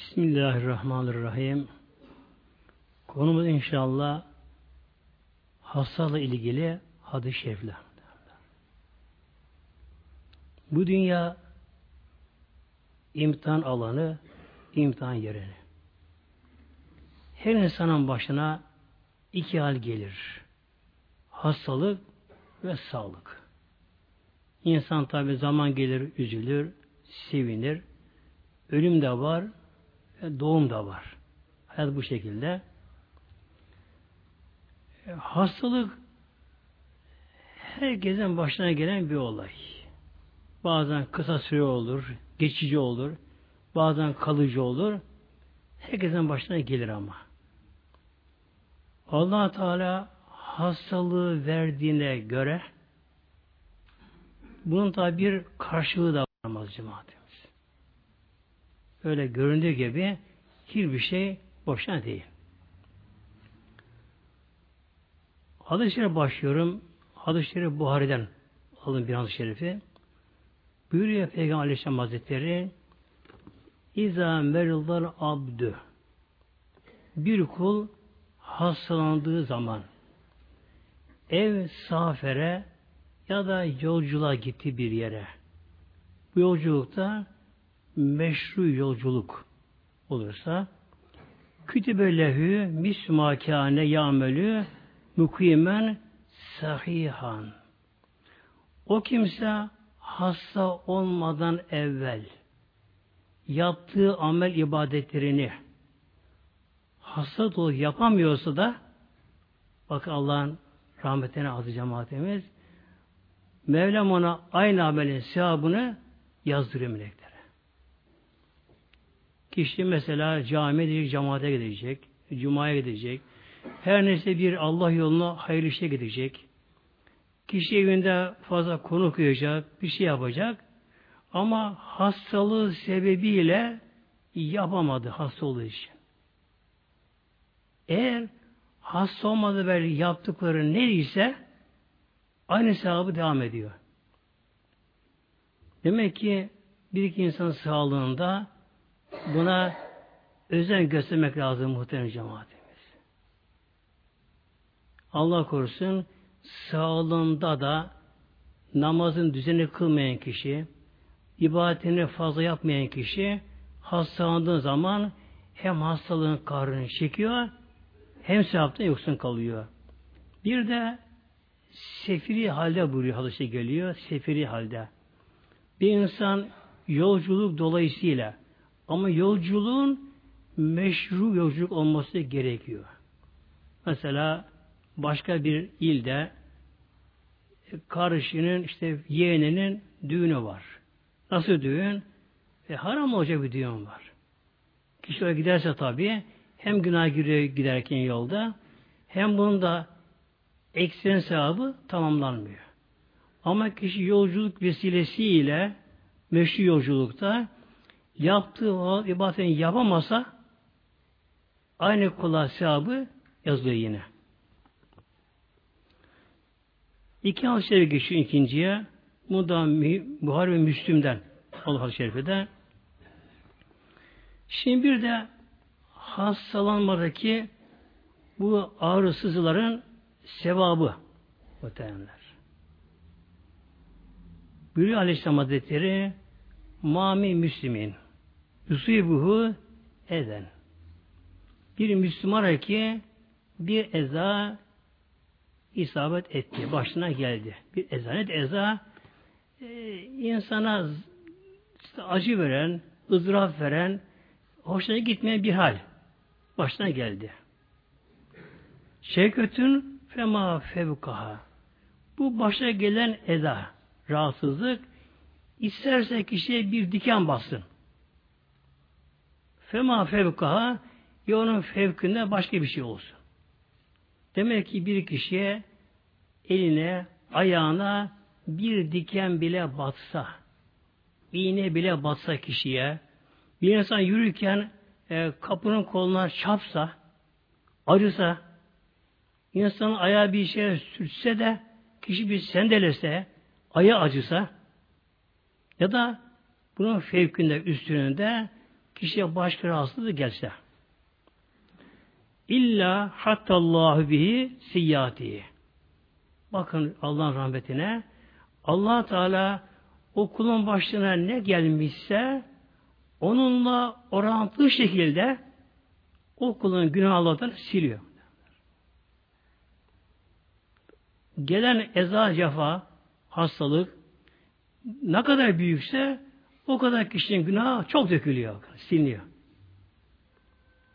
Bismillahirrahmanirrahim. Konumuz inşallah hastalıkla ilgili hadis-i şerifler. Bu dünya imtihan alanı, imtihan yeri. Her insanın başına iki hal gelir. Hastalık ve sağlık. İnsan tabi zaman gelir, üzülür, sevinir. Ölüm de var, doğum da var. Hayat bu şekilde. E, hastalık herkesin başına gelen bir olay. Bazen kısa süre olur, geçici olur, bazen kalıcı olur. Herkesin başına gelir ama. allah Teala hastalığı verdiğine göre bunun tabi bir karşılığı da var cemaatimiz. Öyle göründüğü gibi hiçbir şey boşuna değil. Hadis-i başlıyorum. Hadis-i Şerif Buhari'den alın bir hadis-i şerifi. Buyuruyor Peygamber Aleyhisselam Hazretleri İza merillar abdü bir kul hastalandığı zaman ev safere ya da yolculuğa gitti bir yere. Bu yolculukta meşru yolculuk olursa kütübe lehü mismakâne yâmelü mukimen sahihan. O kimse hasta olmadan evvel yaptığı amel ibadetlerini hasta dolu yapamıyorsa da bak Allah'ın rahmetine azı cemaatimiz Mevlam ona aynı amelin sevabını yazdırıyor. Kişi mesela camiye gidecek, cemaate gidecek, cumaya gidecek, her neyse bir Allah yoluna hayırlı işe gidecek. Kişi evinde fazla konu okuyacak, bir şey yapacak. Ama hastalığı sebebiyle yapamadı hasta olduğu için. Eğer hasta olmadı böyle yaptıkları neyse aynı sevabı devam ediyor. Demek ki bir iki insan sağlığında Buna özen göstermek lazım muhtemelen cemaatimiz. Allah korusun sağlığında da namazın düzeni kılmayan kişi, ibadetini fazla yapmayan kişi hastalandığı zaman hem hastalığın kahrını çekiyor hem sevaptan yoksun kalıyor. Bir de sefiri halde buyuruyor hadise geliyor. Sefiri halde. Bir insan yolculuk dolayısıyla ama yolculuğun meşru yolculuk olması gerekiyor. Mesela başka bir ilde kardeşinin işte yeğeninin düğünü var. Nasıl düğün? E, haram olacak bir düğün var. Kişi oraya giderse tabii hem günah giriyor giderken yolda hem bunun da eksen sevabı tamamlanmıyor. Ama kişi yolculuk vesilesiyle meşru yolculukta yaptığı o ibadetini yapamasa aynı kula sevabı yazılıyor yine. İki hadis-i şerif geçiyor ikinciye. Bu da Buhari ve Müslüm'den Allah hadis-i şerifede. Şimdi bir de hastalanmadaki bu ağrı sızıların sevabı muhtemelenler. Buyuruyor Aleyhisselam Hazretleri Mami Müslümin Yusibuhu eden. Bir Müslüman ki bir eza isabet etti. Başına geldi. Bir ezanet eza e, insana acı veren, ızdırap veren, hoşuna gitmeyen bir hal başına geldi. Şevketün fema fevkaha. Bu başa gelen eza, rahatsızlık isterse kişiye bir diken bassın. Fema fevkaha ya onun fevkinde başka bir şey olsun. Demek ki bir kişiye eline, ayağına bir diken bile batsa, iğne bile batsa kişiye, bir insan yürürken e, kapının koluna çapsa, acısa, insanın ayağı bir şeye sürtse de, kişi bir sendelese, ayağı acısa, ya da bunun fevkinde, üstünde kişiye başka rahatsızlığı gelse. İlla hattallahu bihi siyyati. Bakın Allah'ın rahmetine allah Teala o kulun başına ne gelmişse onunla orantılı şekilde o kulun günahlardan siliyor. Gelen eza cefa, hastalık ne kadar büyükse o kadar kişinin günahı çok dökülüyor, siliniyor.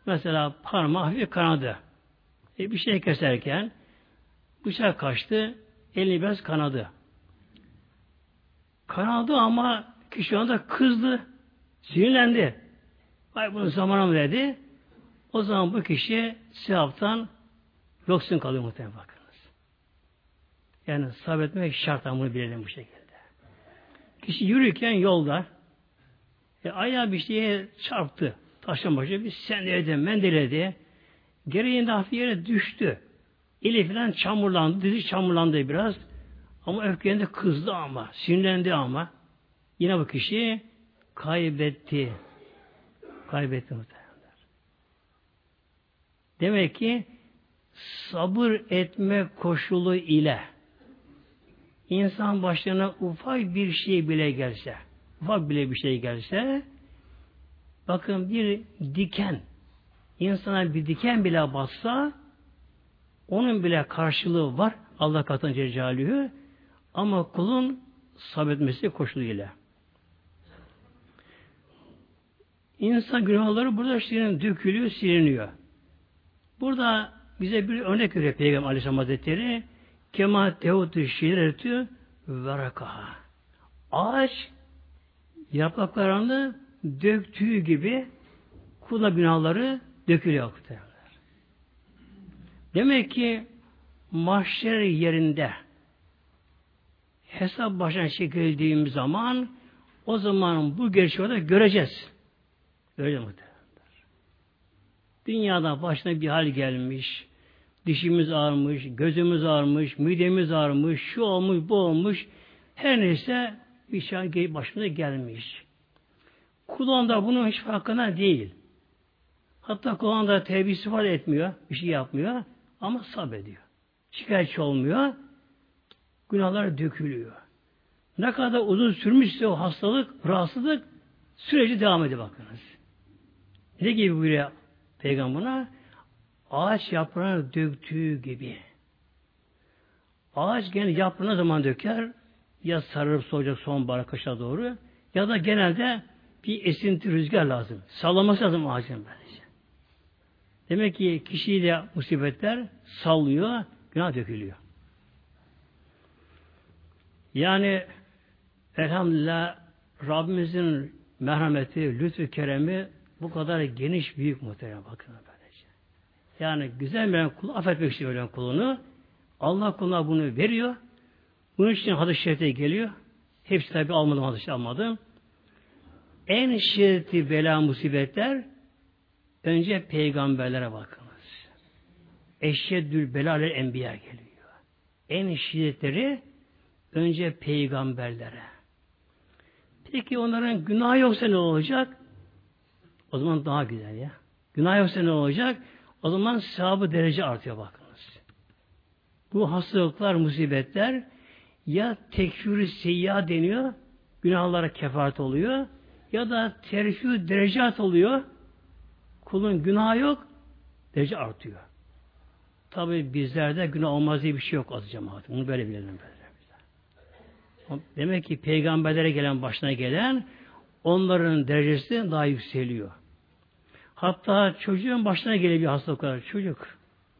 Mesela parmağı hafif kanadı. E, bir şey keserken bıçak kaçtı, elini biraz kanadı. Kanadı ama kişi anda kızdı, sinirlendi. Ay bunun zamanı mı dedi. O zaman bu kişi sevaptan yoksun kalıyor muhtemelen bakınız. Yani sabretmek şart bunu bilelim bu şekilde. Kişi yürürken yolda e, ayağı bir şeye çarptı. Taşın başı bir sendeledi, mendeledi. Gereğinde hafif yere düştü. Eli falan çamurlandı, dizi çamurlandı biraz. Ama öfkelerinde kızdı ama, sinirlendi ama. Yine bu kişi kaybetti. Kaybetti muhtemelen. Demek ki sabır etme koşulu ile insan başlarına ufak bir şey bile gelse, ufak bile bir şey gelse, bakın bir diken, insana bir diken bile bassa, onun bile karşılığı var Allah katında Cecalühü ama kulun sabretmesi koşuluyla. İnsan günahları burada siliniyor, dökülüyor, siliniyor. Burada bize bir örnek veriyor Peygamber Aleyhisselam Hazretleri. Kema tehutu şiretü verakaha. Ağaç yapraklarını döktüğü gibi kula günahları dökülüyor. Demek ki mahşer yerinde hesap başına çekildiğimiz zaman o zaman bu gerçeği göreceğiz. Öyle mi? Dünyada başına bir hal gelmiş, dişimiz ağrımış, gözümüz ağrımış, midemiz ağrımış, şu olmuş, bu olmuş. Her neyse bir şey başımıza gelmiş. Kulağında da bunun hiç farkına değil. Hatta kulağında da tevbisi var etmiyor, bir şey yapmıyor ama sabrediyor. Şikayetçi olmuyor, günahlar dökülüyor. Ne kadar uzun sürmüşse o hastalık, rahatsızlık süreci devam ediyor bakınız. Ne gibi buyuruyor Peygamber'e? Ağaç yaprağını döktüğü gibi. Ağaç gene yaprağını zaman döker? Ya sararıp soğuyacak sonbahar kışa doğru ya da genelde bir esinti rüzgar lazım. Sallaması lazım ağacın böylece. Demek ki kişiyle musibetler sallıyor, günah dökülüyor. Yani elhamdülillah Rabbimizin merhameti, lütfü, keremi bu kadar geniş, büyük muhtemelen bakın böylece. Yani güzel bir kul, affetmek için ölen kulunu Allah kuluna bunu veriyor. Bunun için hadis-i şerifte geliyor. Hepsi tabi almadım, hadis almadım. En şiddetli bela musibetler önce peygamberlere bakınız. Eşyeddül belalel enbiya geliyor. En şiddetleri önce peygamberlere. Peki onların günah yoksa ne olacak? O zaman daha güzel ya. Günah yoksa ne olacak? O zaman sahabı derece artıyor bakınız. Bu hastalıklar, musibetler ya tekfürü seyya deniyor, günahlara kefaret oluyor ya da terfü derecat oluyor. Kulun günah yok, derece artıyor. Tabi bizlerde günah olmaz diye bir şey yok az cemaat. Bunu böyle bilelim. Böyle. Demek ki peygamberlere gelen başına gelen onların derecesi daha yükseliyor. Hatta çocuğun başına gelebilir bir hastalıklar. Çocuk.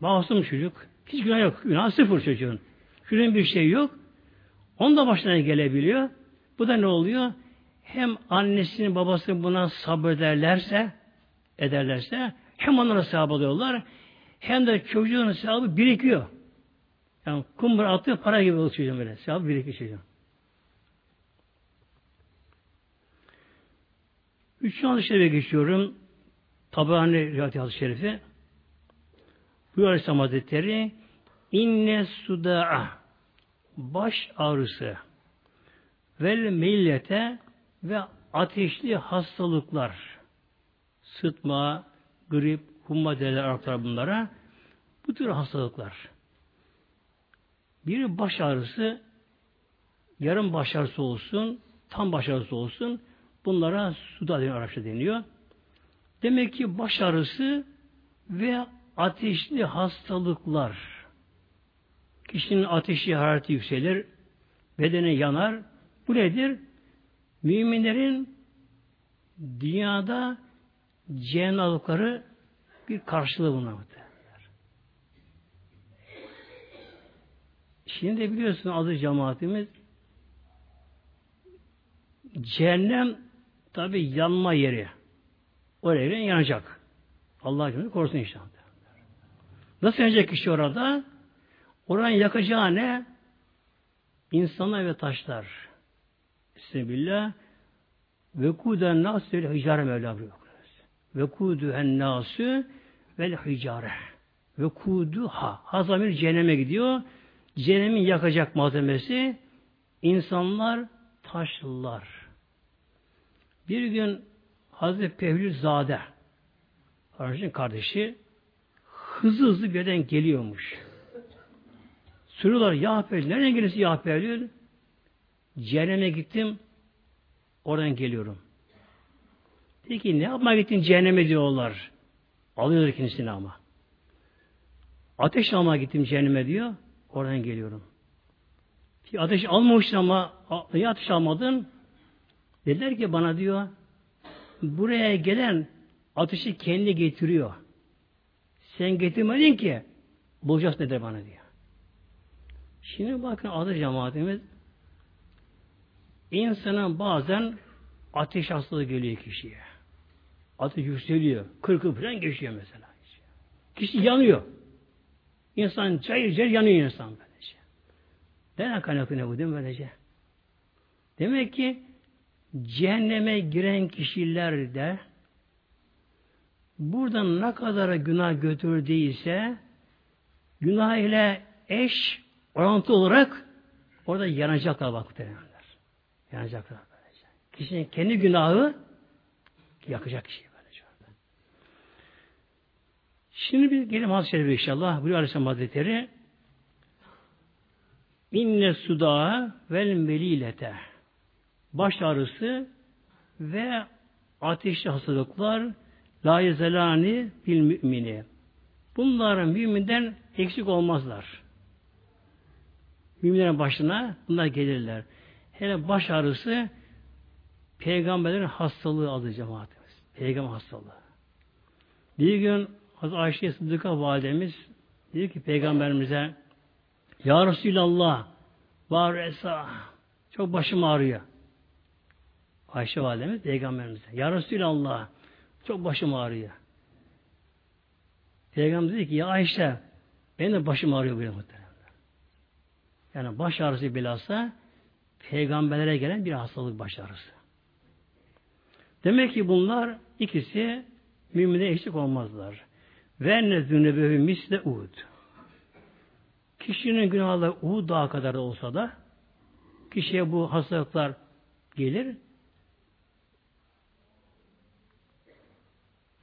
Masum çocuk. Hiç günah yok. Günah sıfır çocuğun. Çocuğun bir şey yok. Onun da başına gelebiliyor. Bu da ne oluyor? Hem annesinin babası buna sabrederlerse ederlerse hem onlara sevap alıyorlar hem de çocuğun sevabı birikiyor. Yani kumbara atıyor para gibi oluyor çocuğun böyle. Sevabı birikiyor çocuğun. Üçüncü hadis-i geçiyorum. Tabani Rivayet Hadis-i Şerifi bu Aleyhisselam Hazretleri inne suda'a baş ağrısı ve millete ve ateşli hastalıklar sıtma, grip, humma derler Araplar bunlara. Bu tür hastalıklar. Biri baş ağrısı, yarım baş ağrısı olsun, tam baş ağrısı olsun. Bunlara suda deniyor, Arapça deniyor. Demek ki baş ağrısı ve ateşli hastalıklar. Kişinin ateşi harareti yükselir, bedene yanar. Bu nedir? Müminlerin dünyada cenazlıkları bir karşılığı bunlar. Şimdi biliyorsun adı cemaatimiz cehennem tabi yanma yeri. Oraya yanacak. Allah günü korusun inşallah. Nasıl yanacak kişi orada? Oranın yakacağı ne? İnsanlar ve taşlar. Bismillah. Ve kuden nasü vel hicare Mevla buyuruyor. Ve kuduhen nasü vel hicare. Ve kuduha. Hazamir cehenneme gidiyor. Cehennemin yakacak malzemesi insanlar, taşlar. Bir gün Hazreti Pevlü Zade kardeşi hızlı hızlı birden geliyormuş. Soruyorlar ya Pevlü, nereden geliyorsun ya Pevlü? Cehenneme gittim, oradan geliyorum. Peki ne yapmaya gittin cehenneme diyorlar. Alıyorlar kendisini ama. Ateş almaya gittim cehenneme diyor. Oradan geliyorum. Ki ateş almamıştın ama niye ateş almadın? Dediler ki bana diyor buraya gelen ateşi kendi getiriyor. Sen getirmedin ki bulacağız dedi bana diyor. Şimdi bakın adı cemaatimiz insana bazen ateş hastalığı geliyor kişiye. Ateş yükseliyor. Kırkı falan geçiyor mesela. Kişi yanıyor. İnsan cayır cayır yanıyor insan böylece. Neden kaynaklı bu değil mi böylece? Demek ki cehenneme giren kişiler de buradan ne kadar günah götürdüyse günah ile eş orantı olarak orada yanacaklar bak derler. Yanacaklar böylece. Kişinin kendi günahı yakacak kişi böylece. Şimdi bir gelin hadis-i şerife inşallah. Buyuruyor Aleyhisselam Hazretleri İnne sudağa vel melilete baş ağrısı ve ateşli hastalıklar la yezelani bil mümini. Bunların müminden eksik olmazlar. Müminlerin başına bunlar gelirler. Hele baş ağrısı peygamberlerin hastalığı adı cemaatimiz. Peygamber hastalığı. Bir gün Hazreti Ayşe Sıddık'a validemiz dedi ki peygamberimize Ya Resulallah var esa çok başım ağrıyor. Ayşe validemiz peygamberimize. Ya Resulallah çok başım ağrıyor. Peygamber dedi ki ya Ayşe benim de başım ağrıyor böyle muhtemelen. Yani baş ağrısı bilhassa peygamberlere gelen bir hastalık baş ağrısı. Demek ki bunlar ikisi mümine eşlik olmazlar. Ve ne zünebevi misle uğud. Kişinin günahları Uhud dağı kadar da olsa da kişiye bu hastalıklar gelir.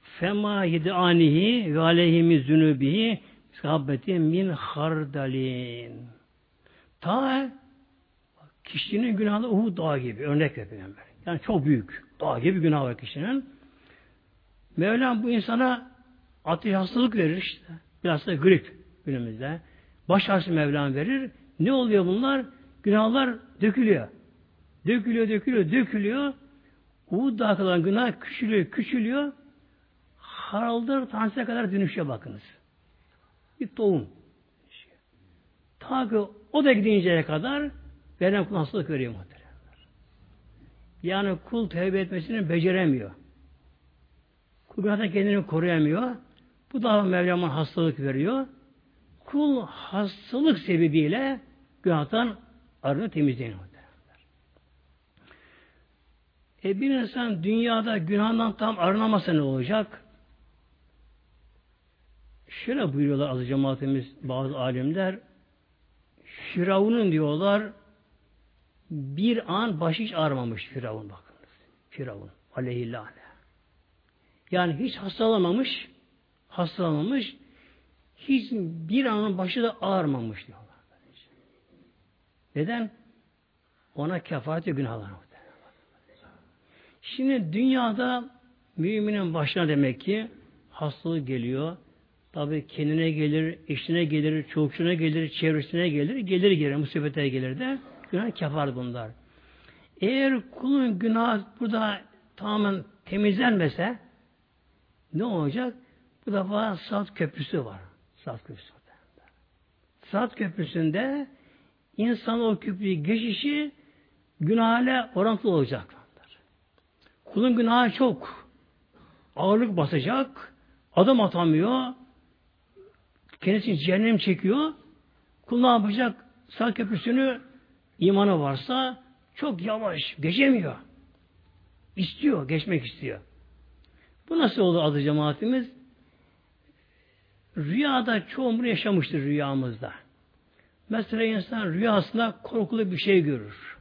Fema yedanihi ve aleyhimi zünubihi sahabeti min hardalin. Ta kişinin günahı Uhud dağı gibi. Örnek veriyorum ben. Yani çok büyük. Dağ gibi günah var kişinin. Mevlam bu insana ateş hastalık verir işte. Biraz da grip günümüzde. Baş ağrısı Mevlam verir. Ne oluyor bunlar? Günahlar dökülüyor. Dökülüyor, dökülüyor, dökülüyor. Uhud dağı kalan günah küçülüyor, küçülüyor haraldır tanesiye kadar dönüşüyor bakınız. Bir tohum. Ta ki o da gidinceye kadar veren kul hastalık veriyor muhtemelen. Yani kul tevbe etmesini beceremiyor. Kul kendini koruyamıyor. Bu da Mevlam'ın hastalık veriyor. Kul hastalık sebebiyle günahtan arını temizliyor. E bir insan dünyada günahdan tam arınamasa ne olacak? Şöyle buyuruyorlar azı cemaatimiz bazı alimler Firavun'un diyorlar bir an başı hiç ağrımamış Firavun bakınız. Firavun aleyhillâne. Yani hiç hastalanmamış, hastalanmamış, hiç bir anın başı da ağırmamış diyorlar. Neden? Ona kefareti günahlar. Şimdi dünyada müminin başına demek ki hastalık geliyor. Tabi kendine gelir, eşine gelir, çocukçuna gelir, çevresine gelir, gelir gelir, musibete gelir de günah kefar bunlar. Eğer kulun günah burada tamamen temizlenmese ne olacak? Bu defa Saat Köprüsü var. Saat Köprüsü. Saat Köprüsü'nde insan o köprüyü geçişi günahla orantılı olacak. Kulun günahı çok. Ağırlık basacak. Adım atamıyor. Kendisini cehennem çekiyor. Kul ne yapacak? Saat köprüsünü imanı varsa çok yavaş, geçemiyor. İstiyor, geçmek istiyor. Bu nasıl oldu adı cemaatimiz? Rüyada çoğumuz yaşamıştır rüyamızda. Mesela insan rüyasında korkulu bir şey görür.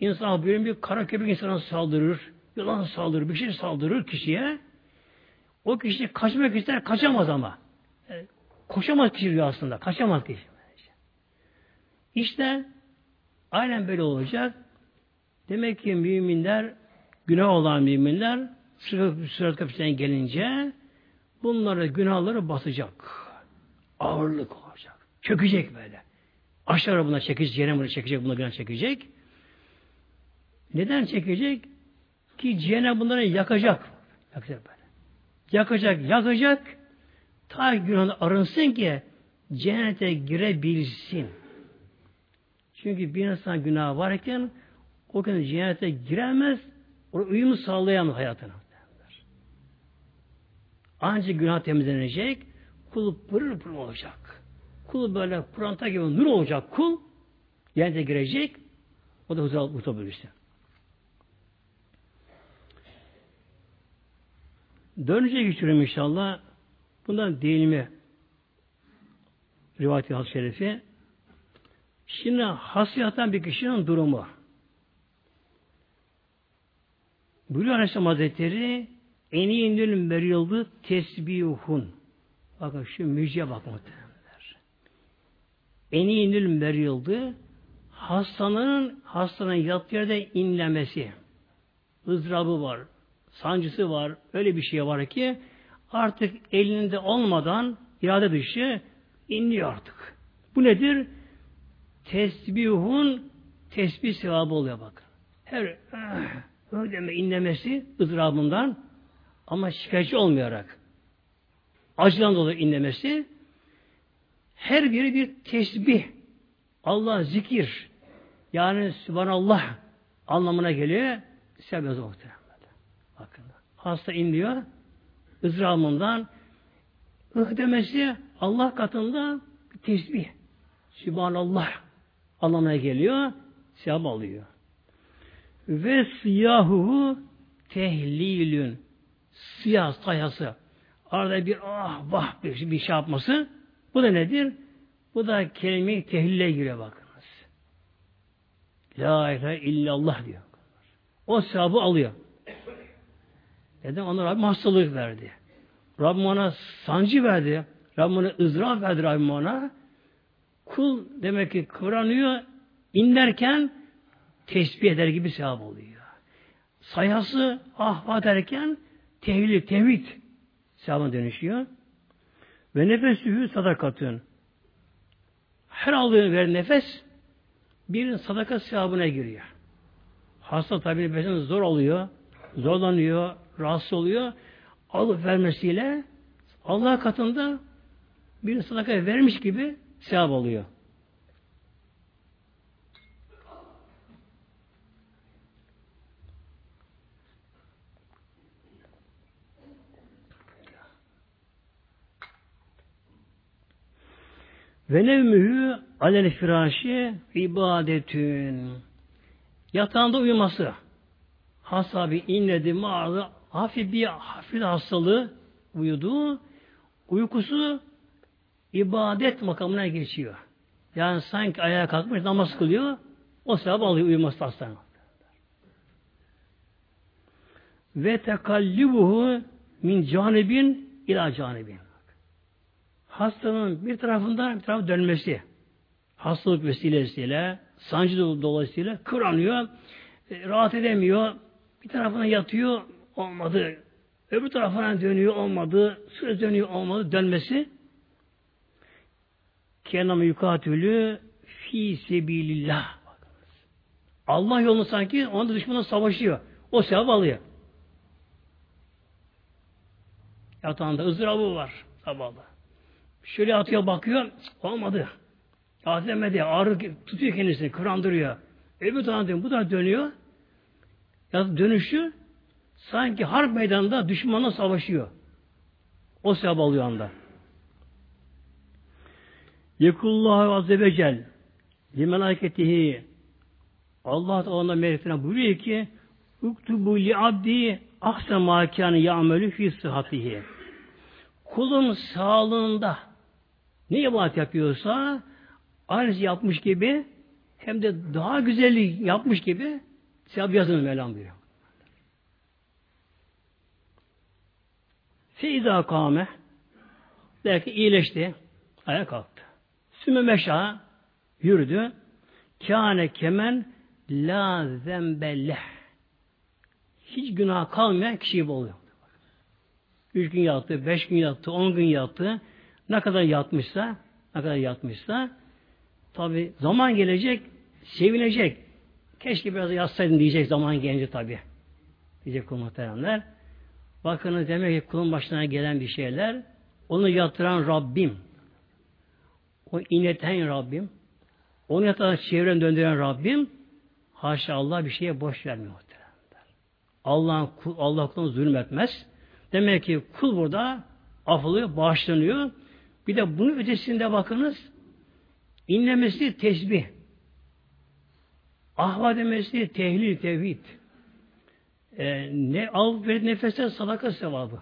İnsan bir, bir kara köpek insana saldırır, yılan saldırır, bir şey saldırır kişiye. O kişi kaçmak ister, kaçamaz ama. Yani koşamaz kişi rüyasında, kaçamaz kişi. İşte aynen böyle olacak. Demek ki müminler, günah olan müminler sırat kapısına gelince bunları günahları basacak. Ağırlık olacak. Çökecek böyle. Aşağı buna çekecek, cehennem bunu çekecek, buna günah çekecek. Neden çekecek? Ki cehennem bunları yakacak. Yakacak böyle. Yakacak, yakacak. Ta günahını arınsın ki cennete girebilsin. Çünkü bir insan günah varken o gün cennete giremez, o uyumu sağlayamaz hayatına. Ancak günah temizlenecek, kul pırıl pırıl olacak. Kul böyle pıranta gibi nur olacak kul, cennete girecek, o da huzur mutabırişte. Dönünce geçiyorum inşallah. Bundan değil mi? Rivayet-i Has Şerifi. Şimdi hasiyatan bir kişinin durumu. Buyuruyor Aleyhisselam Hazretleri en iyi indirim verildi tesbihun. Bakın şu müjde bakın muhtemelenler. En iyi indirim verildi hastanın hastanın yattığı yerde inlemesi. ızdırabı var, sancısı var, öyle bir şey var ki artık elinde olmadan irade dışı inliyor artık. Bu nedir? Tesbihun tesbih sevabı oluyor bakın. Her ödeme ah, inlemesi ızdırabından ama şikayetçi olmayarak acıdan dolayı inlemesi her biri bir tesbih Allah zikir yani Sübhanallah anlamına geliyor. Sebep yazı Bakın. Hasta inliyor. Izdırabından ıh demesi Allah katında bir tesbih. Sübhanallah anlamına geliyor. Sevap alıyor. Ve siyahuhu tehlilün. Siyah sayası. Arada bir ah vah bir, bir şey yapması. Bu da nedir? Bu da kelime-i tehlile giriyor bakınız. La ilahe illallah diyor. O sevabı alıyor. Neden? Ona Rabbim hastalık verdi. Rabbim ona sancı verdi. Rabbim ona ızdırap verdi Rabbim ona. Kul demek ki kıvranıyor, inlerken tesbih eder gibi sevap oluyor. Sayası ahva derken tevhid, tevhid sevabına dönüşüyor. Ve nefesühü sadakatın. Her aldığı ver nefes bir sadaka sevabına giriyor. Hasta tabi nefesini zor oluyor, zorlanıyor, rahatsız oluyor. Alıp vermesiyle Allah katında bir sadaka vermiş gibi sevap oluyor. Ve nevmühü alel firâşi ibadetün. Yatağında uyuması. Hasabi inledi mağarada hafif bir hafif hastalığı uyudu. Uykusu ibadet makamına geçiyor. Yani sanki ayağa kalkmış namaz kılıyor. O sevap alıyor uyuması hastanede. Ve tekallibuhu min canibin ila canibin. Hastanın bir tarafından bir taraf dönmesi. Hastalık vesilesiyle, sancı dolayısıyla kıranıyor, e, rahat edemiyor, bir tarafına yatıyor, olmadı. Öbür tarafına dönüyor, olmadı. Süre dönüyor, olmadı. Dönmesi kenam yukatülü fi sebilillah. Allah yolunu sanki onda düşmanla savaşıyor. O sevap alıyor. Yatağında ızdırabı var sabahda. Şöyle atıyor bakıyor, olmadı. Azlemedi, ağrı tutuyor kendisini, kırandırıyor. Öbür taraftan bu da dönüyor. Ya dönüşü sanki harp meydanında düşmanla savaşıyor. O sevap alıyor anda. Yekullahu azze ve cel limelaketihi Allah da ona meleklerine buyuruyor ki Uktubu li abdi ahsen makâne ya'melü fi sıhhatihi. Kulun sağlığında ne ibadet yapıyorsa aynısı yapmış gibi hem de daha güzellik yapmış gibi sevap yazın Mevlam buyuruyor. Feyda kâme belki iyileşti. Ayağa kalktı. Sümme meşa yürüdü. Kâne kemen la zembelleh. Hiç günah kalmayan kişi gibi oluyor. Üç gün yattı, beş gün yattı, on gün yattı. Ne kadar yatmışsa, ne kadar yatmışsa tabi zaman gelecek, sevinecek. Keşke biraz yatsaydım diyecek zaman gelince tabi. Diyecek kul muhteremler. Bakınız demek ki kulun başına gelen bir şeyler onu yatıran Rabbim. O inleten Rabbim. Onu yatarak çevren döndüren Rabbim haşa Allah bir şeye boş vermiyor muhteremler. Allah, Allah kulunu zulmetmez. Demek ki kul burada afılıyor, bağışlanıyor. Bir de bunun ötesinde bakınız inlemesi tesbih. Ahva demesi tehlil, tevhid. Ee, ne al ver nefeste sadaka sevabı.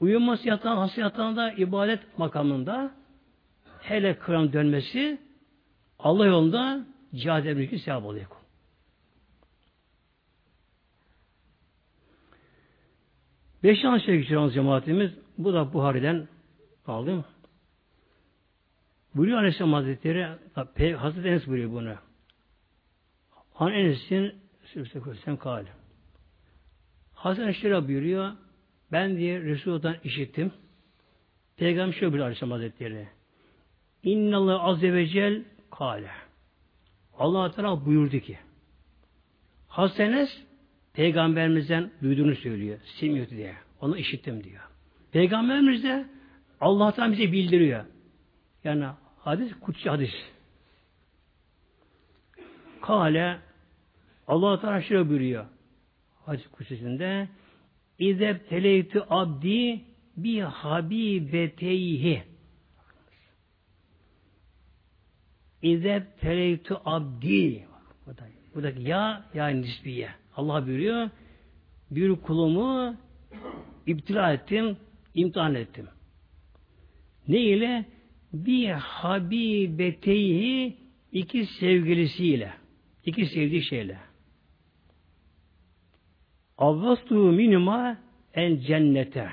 Uyuması yatan, hasta yatağında ibadet makamında hele kıran dönmesi Allah yolunda cihad emriki sevap oluyor. Beş an şey geçiren cemaatimiz bu da Buhari'den aldım. Buyuruyor Aleyhisselam Hazretleri Hazreti Enes buyuruyor bunu. Han Enes'in Sürse Kursem kâli. Hazreti şöyle buyuruyor. Ben diye Resulullah'tan işittim. Peygamber şöyle buyuruyor Aleyhisselam Hazretleri. İnnallahu azze ve cel kâle. Allah Teala buyurdu ki Hazreti Enes Peygamberimizden duyduğunu söylüyor. Simiyot diye. Onu işittim diyor. Peygamberimiz de Allah'tan bize bildiriyor. Yani hadis kutsi hadis. Kale Allah Teala şöyle buyuruyor. Hadis kutsisinde İzeb teleytü abdi bi habibeteyhi İzeb teleytü abdi buradaki ya yani nisbiye. Allah buyuruyor bir kulumu iptila ettim, imtihan ettim. Ne ile? Bir habibeteyhi iki sevgilisiyle. iki sevdiği şeyle. Avvastu minima en cennete.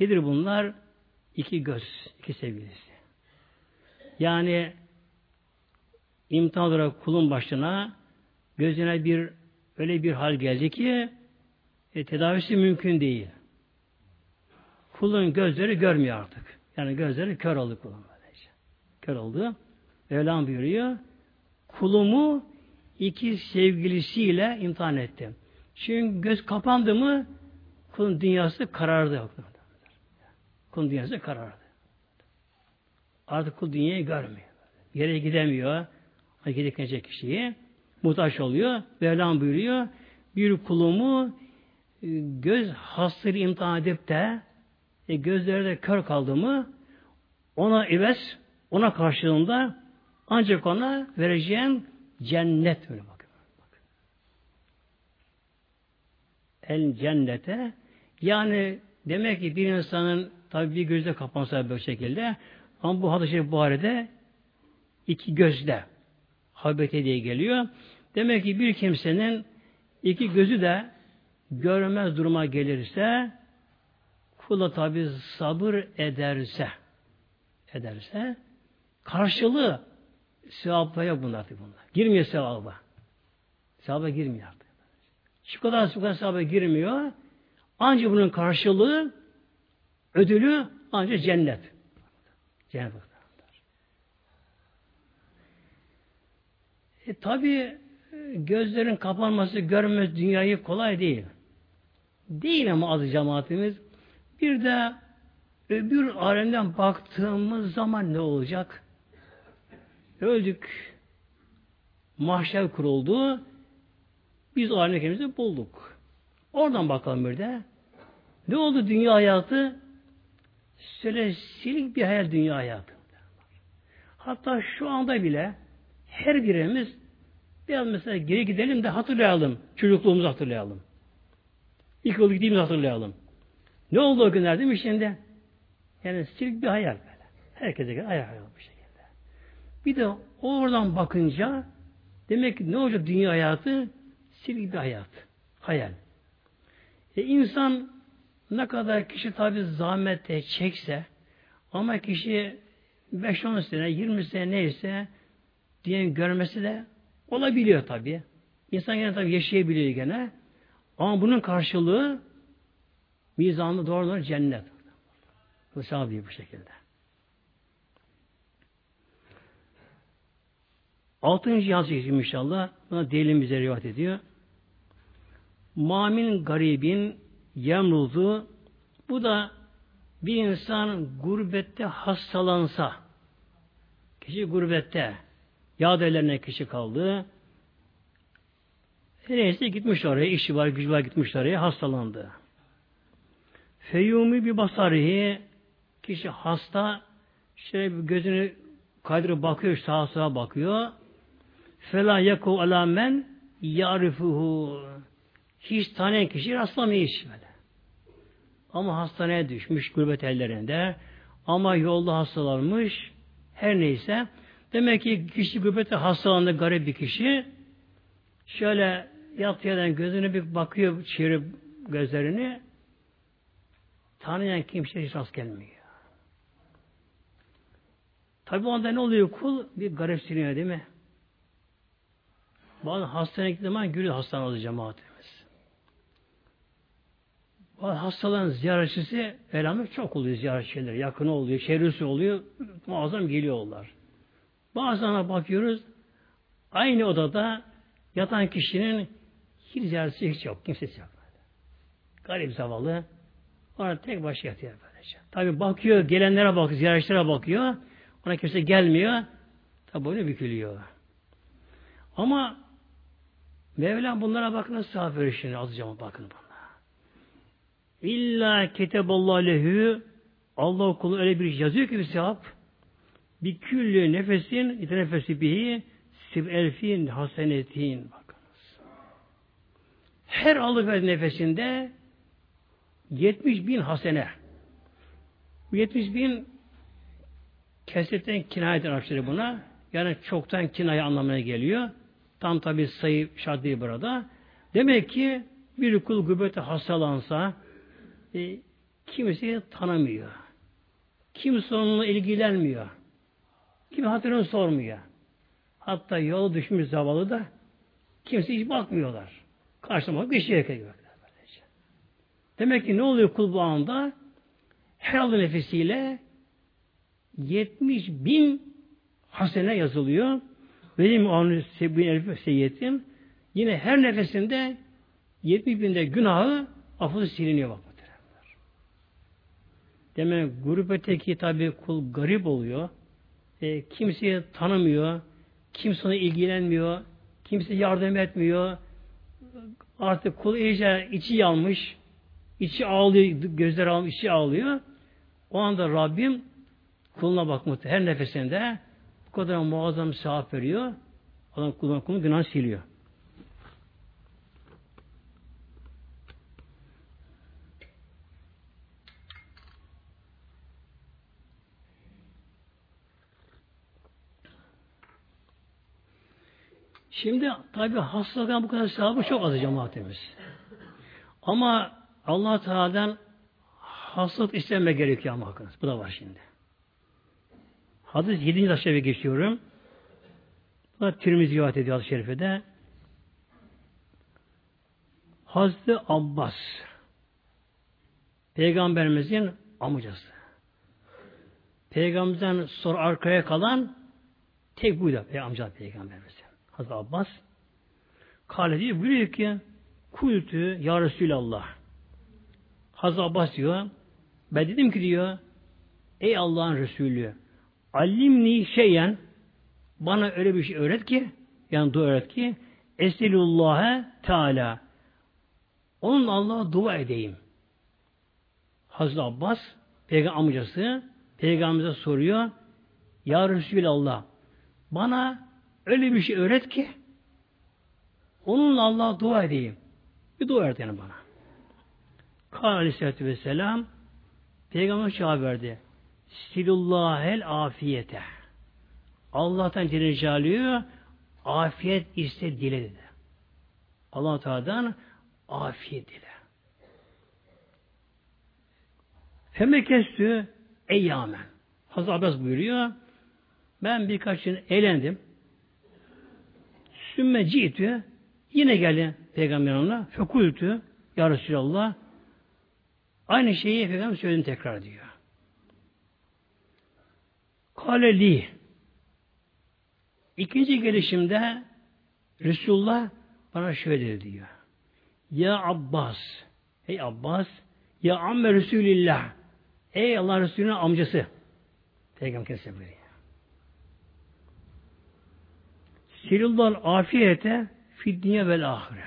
Nedir bunlar? İki göz, iki sevgilisi. Yani imtihan olarak kulun başına gözüne bir öyle bir hal geldi ki e, tedavisi mümkün değil. Kulun gözleri görmüyor artık. Yani gözleri kör oldu kulun böylece. Kör oldu. Mevlam buyuruyor. Kulumu iki sevgilisiyle imtihan ettim. Çünkü göz kapandı mı kulun dünyası karardı. Kulun dünyası karardı. Artık kul dünyayı görmüyor. Yere gidemiyor. Hareket edecek kişiyi. Muhtaç oluyor. Mevlam buyuruyor. Bir kulumu e, göz hastalığı imtihan edip de e, gözleri de kör kaldı mı ona ives ona karşılığında ancak ona vereceğim cennet böyle bakın. El cennete yani demek ki bir insanın tabi bir gözde kapansa böyle şekilde ama bu hadis-i Buhari'de iki gözde habete diye geliyor. Demek ki bir kimsenin iki gözü de görmez duruma gelirse kula tabi sabır ederse ederse karşılığı sevapta yok bunlar artık bunlar. Girmiyor sevaba. Sevaba girmiyor. Şu kadar şu kadar sevaba girmiyor. Ancak bunun karşılığı ödülü ancak cennet. Cennet. E, tabi gözlerin kapanması, görmez dünyayı kolay değil. Değil ama azı cemaatimiz. Bir de öbür alemden baktığımız zaman ne olacak? Öldük. Mahşer kuruldu. Biz alemimizi bulduk. Oradan bakalım bir de. Ne oldu dünya hayatı? Şöyle silik bir hayal dünya hayatı. Hatta şu anda bile her birimiz biraz mesela geri gidelim de hatırlayalım. Çocukluğumuzu hatırlayalım. İlk yolu gittiğimizi hatırlayalım. Ne oldu o günler değil mi şimdi? Yani silik bir hayal böyle. Herkese göre hayal hayal bir şekilde. Bir de oradan bakınca demek ki ne olacak dünya hayatı? Silik bir hayat. Hayal. E insan ne kadar kişi tabi zahmette çekse ama kişi 5-10 sene, 20 sene neyse diyen görmesi de olabiliyor tabi. İnsan gene tabi yaşayabiliyor gene. Ama bunun karşılığı mizanlı doğru doğru cennet. Bu sahibi bu şekilde. Altıncı yazı inşallah. Buna delil bize rivayet ediyor. Mamin garibin yemruzu bu da bir insan gurbette hastalansa kişi gurbette yağ ellerine kişi kaldı neyse gitmiş oraya işi var gücü var gitmiş oraya hastalandı. Feyyumi bir basarihi kişi hasta şöyle gözünü kaydırıp bakıyor sağa sağa bakıyor. Fela yaku alamen yarifuhu hiç tanıyan kişi rastlamıyor hiç böyle. Ama hastaneye düşmüş gurbet ellerinde. Ama yolda hastalanmış. Her neyse. Demek ki kişi gurbette hastalandı garip bir kişi. Şöyle yat yerden gözünü bir bakıyor çevirip gözlerini. Tanıyan kimse hiç rast gelmiyor. Tabi onda ne oluyor kul? Bir garip siniyor değil mi? Bazı hastaneye gittiği zaman gülüyor hastane cemaati. Hastaların ziyaretçisi elhamdülillah çok oluyor ziyaretçiler. Yakın oluyor, çevresi oluyor. Muazzam geliyorlar. Bazen bakıyoruz aynı odada yatan kişinin hiç ziyaretçisi hiç yok. Kimsesi yok. Garip zavallı. Ona tek başı yatıyor böylece. Tabi bakıyor, gelenlere bakıyor, ziyaretçilere bakıyor. Ona kimse gelmiyor. Tabi onu bükülüyor. Ama Mevlam bunlara bakın nasıl sahip verişini azıcama bakın. İlla keteballahu lehü Allah kulu öyle bir yazıyor ki bir sevap bir küllü nefesin nefesi bihi sib elfin hasenetin bakınız. Her alıver nefesinde 70 bin hasene. Bu 70 bin kesretten kinayet Arapçaları buna. Yani çoktan kinaye anlamına geliyor. Tam tabi sayı şart değil burada. Demek ki bir kul gıbete hastalansa, e, kimseyi tanımıyor. Kimse onunla ilgilenmiyor. Kim hatırını sormuyor. Hatta yolu düşmüş zavallı da kimse hiç bakmıyorlar. Karşıma bir şey yapıyorlar. Demek ki ne oluyor kul bu anda? Her nefesiyle 70 bin hasene yazılıyor. Benim anı sebbin elif seyyetim. Yine her nefesinde 70 binde günahı affı siliniyor bak. Demek gurbeteki tabi kul garip oluyor. E, kimseyi tanımıyor. Kimse ona ilgilenmiyor. Kimse yardım etmiyor. Artık kul iyice içi yanmış. içi ağlıyor. Gözler almış, içi ağlıyor. O anda Rabbim kuluna bakmakta. Her nefesinde bu kadar muazzam sevap veriyor. Adam kuluna kulun günah siliyor. Şimdi tabi hastalıktan bu kadar sevabı çok az cemaatimiz. Ama Allah Teala'dan hastalık isteme gerekiyor ama bakınız. Bu da var şimdi. Hadis 7. aşağıya geçiyorum. Bu da Tirmizi rivayet ediyor hadis-i şerifede. Hazreti Abbas Peygamberimizin amcası. Peygamberimizden sonra arkaya kalan tek buydu amca peygamberimiz. Hazreti Abbas Kale diyor, buyuruyor ki kultü ya Resulallah. Hazreti Abbas diyor ben dedim ki diyor ey Allah'ın Resulü allimni şeyen bana öyle bir şey öğret ki yani dua öğret ki Esilullah'e Teala onun Allah'a dua edeyim. Hazreti Abbas peygamber amcası peygamberimize soruyor Ya Resulallah bana öyle bir şey öğret ki onunla Allah'a dua edeyim. Bir dua öğret yani bana. Kâle aleyhissalatü vesselam Peygamber cevap verdi. Silullahel afiyete. Allah'tan Celle afiyet iste dile dedi. Allah Teala'dan afiyet dile. Femekestü eyyamen. Hazreti Abbas buyuruyor. Ben birkaç gün eğlendim. Sümme ci'tü yine geldi peygamber yanına. Fekultü ya Resulallah aynı şeyi peygamber söyledim tekrar diyor. Kaleli İkinci gelişimde Resulullah bana şöyle dedi diyor. Ya Abbas Ey Abbas Ya amme Resulillah Ey Allah Resulü'nün amcası Peygamber kendisine buyuruyor. Silullah afiyete fid dünya vel ahire.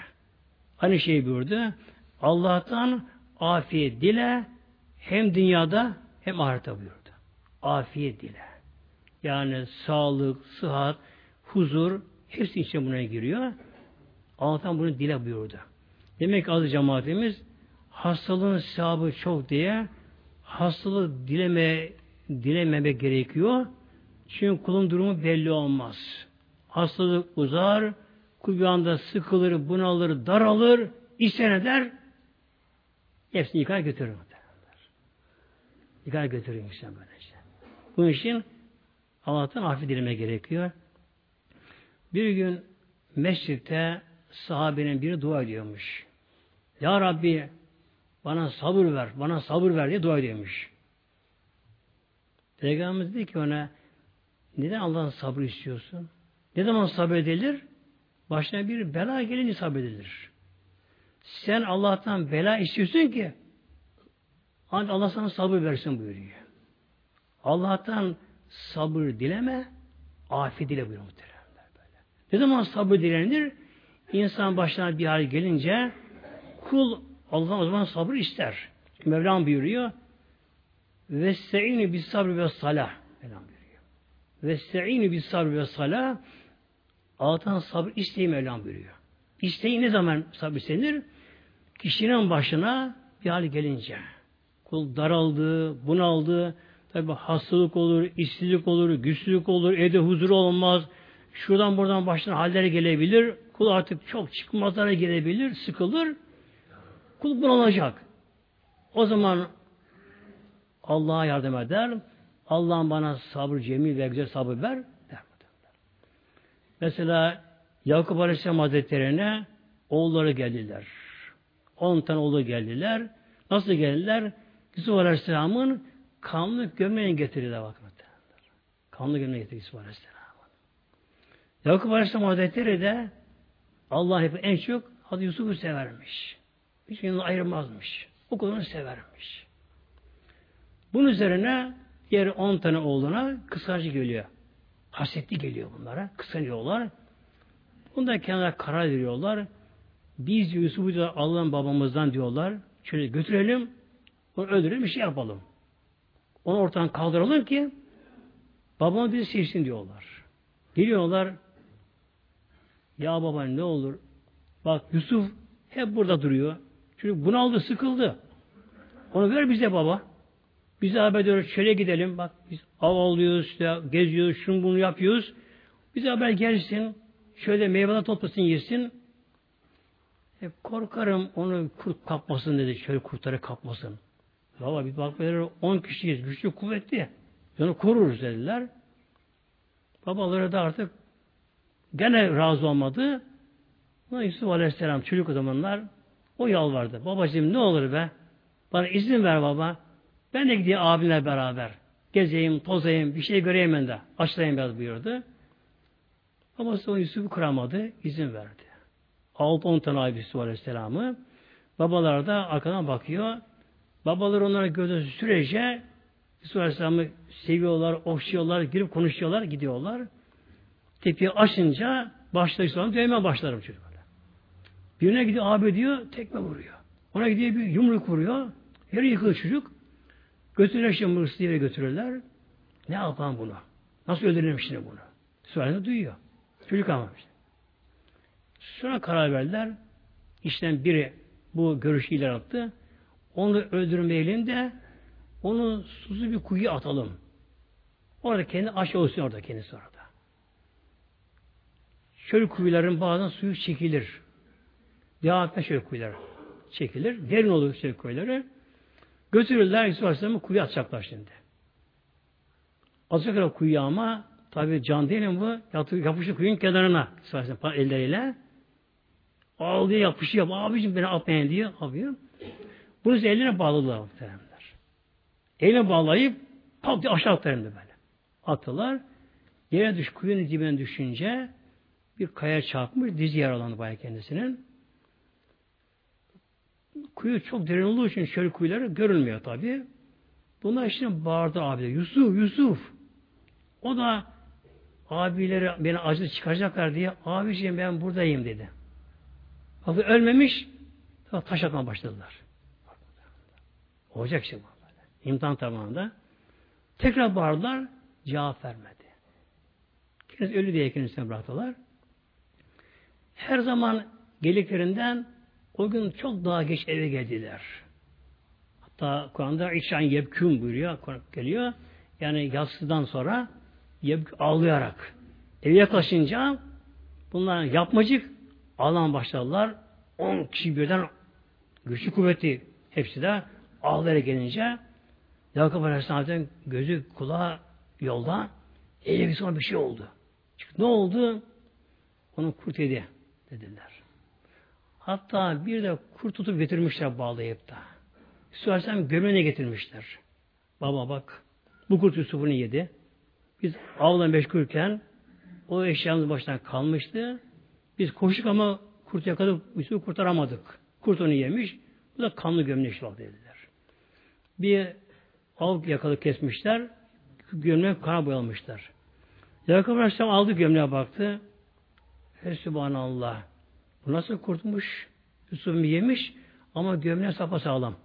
Aynı şey buyurdu. Allah'tan afiyet dile hem dünyada hem ahirette buyurdu. Afiyet dile. Yani sağlık, sıhhat, huzur hepsi için buna giriyor. Allah'tan bunu dile buyurdu. Demek ki azı cemaatimiz hastalığın sahabı çok diye hastalığı dileme, dilememek gerekiyor. Çünkü kulun durumu belli olmaz. Hastalık uzar, anda sıkılır, bunalır, daralır, isyan eder, hepsini yıkar götürür. Yıkar götürür insan böylece. Bunun için Allah'tan affet dileme gerekiyor. Bir gün mescitte sahabenin biri dua ediyormuş. Ya Rabbi bana sabır ver, bana sabır ver diye dua ediyormuş. Peygamberimiz dedi ki ona neden Allah'ın sabrı istiyorsun? Ne zaman sabredilir? Başına bir bela gelince sabredilir. Sen Allah'tan bela istiyorsun ki ancak Allah sana sabır versin buyuruyor. Allah'tan sabır dileme, afet dile buyuruyor muhteremler böyle. Ne zaman sabır dilenir? İnsan başına bir hal gelince kul Allah'tan o zaman sabır ister. Mevlam buyuruyor ve se'ini bis sabr ve salah Mevlam buyuruyor. Ve se'ini bis sabr ve salah Allah'tan sabır isteyin Mevlam buyuruyor. İsteyin ne zaman sabır istenir? Kişinin başına bir hal gelince. Kul daraldı, bunaldı, tabi hastalık olur, işsizlik olur, güçlülük olur, evde huzur olmaz, şuradan buradan başına haller gelebilir, kul artık çok çıkmazlara gelebilir, sıkılır, kul bunalacak. O zaman Allah'a yardım eder, Allah'ım bana sabır cemil ve güzel sabır ver. Mesela Yakup Aleyhisselam Hazretleri'ne oğulları geldiler. On tane oğlu geldiler. Nasıl geldiler? Yusuf Aleyhisselam'ın kanlı gömleğini getirdiler bakın. Kanlı gömleğini getirdi Yusuf Aleyhisselam'ın. Yakup Aleyhisselam Hazretleri de Allah hep en çok Hazreti Yusuf'u severmiş. Hiç yanına ayırmazmış. O kadar severmiş. Bunun üzerine diğer on tane oğluna kısacı geliyor. Hasetli geliyor bunlara. Kıskanıyorlar. Bundan kenara karar veriyorlar. Biz Yusuf'u da Allah'ın babamızdan diyorlar. Şöyle götürelim, onu öldürelim, bir şey yapalım. Onu ortadan kaldıralım ki babamı bizi sevsin diyorlar. Geliyorlar. Ya baba ne olur. Bak Yusuf hep burada duruyor. Çünkü bunaldı, sıkıldı. Onu ver bize baba. Bize haber ediyoruz, şöyle gidelim. Bak biz av alıyoruz, işte, geziyoruz, şunu bunu yapıyoruz. Bize haber gelsin. Şöyle meyveler toplasın, yesin. E, korkarım onu kurt kapmasın dedi. Şöyle kurtları kapmasın. Baba bir bak böyle 10 kişiyiz. Güçlü kuvvetli. Onu koruruz dediler. Babaları da artık gene razı olmadı. Yusuf Aleyhisselam çocuk o zamanlar o yalvardı. Babacığım ne olur be? Bana izin ver baba. Ben de gideyim abimle beraber. Gezeyim, tozayım, bir şey göreyim ben de. Açlayayım biraz buyurdu. Babası o Yusuf'u kıramadı, izin verdi. 6-10 tane abi Yusuf Aleyhisselam'ı. Babalar da arkadan bakıyor. Babalar onlara gözü sürece Yusuf Aleyhisselam'ı seviyorlar, okşuyorlar, girip konuşuyorlar, gidiyorlar. Tepeyi açınca başlar Yusuf dövme başlarım çocuk. Birine gidiyor abi diyor, tekme vuruyor. Ona gidiyor bir yumruk vuruyor. Yere yıkılıyor çocuk. Götürürler şimdi hırsız yere götürürler. Ne yapalım bunu? Nasıl öldürelim şimdi bunu? Sonra duyuyor. Çocuk almamış. Sonra karar verdiler. İşten biri bu görüşü ileri attı. Onu öldürmeyelim de onu suzu bir kuyuya atalım. Orada kendi aşağı olsun orada kendisi orada. Şöyle kuyuların bazen suyu çekilir. Devam etme şöyle kuyular çekilir. Derin olur şöyle kuyuları. Götürürler Yusuf Aleyhisselam'ı kuyuya atacaklar şimdi. Atacaklar kuyuya ama tabi can değil mi bu? Yapıştı kuyunun kenarına Yusuf Aleyhisselam elleriyle. Ağlıyor yapışıyor. Abicim beni atmayın diyor. Yapıyor. Bunu eline bağladılar muhtemelenler. Eline bağlayıp pat diye aşağı atlarında böyle. Attılar. Yere düş, kuyunun dibine düşünce bir kaya çarpmış, dizi yaralandı bayağı kendisinin. Kuyu çok derin olduğu için şöyle kuyuları görülmüyor tabi. Bunlar işte bağırdı abi. Yusuf, Yusuf. O da abileri beni acı çıkaracaklar diye abiciğim ben buradayım dedi. Bakın ölmemiş taş atmaya başladılar. Olacak işte bu. İmtihan tamamında. Tekrar bağırdılar. Cevap vermedi. Kendisi ölü diye kendisine bıraktılar. Her zaman geliklerinden o gün çok daha geç eve geldiler. Hatta Kur'an'da İşan yebküm buyuruyor, geliyor. Yani yatsıdan sonra yebkü ağlayarak. Eve yaklaşınca bunlar yapmacık ağlamaya başladılar. On kişi birden güçlü kuvveti hepsi de ağlayarak gelince Yakup Aleyhisselam'ın gözü kulağı yolda eyle bir sonra bir şey oldu. Çünkü ne oldu? Onu kurt yedi dediler. Hatta bir de kurt tutup getirmişler bağlayıp da. Aleyhisselam gömleğine getirmişler. Baba bak bu kurt Yusuf'unu yedi. Biz avla meşgulken o eşyamız baştan kalmıştı. Biz koştuk ama kurt yakaladık, Yusuf'u kurtaramadık. Kurt onu yemiş. Bu da kanlı gömlek bak dediler. Bir av yakalı kesmişler. Gömleği kana boyamışlar. Yakup Aleyhisselam aldı gömleğe baktı. Ey Sübhanallah. Bu nasıl kurtmuş? Yusuf'u yemiş ama gömleği sağlam.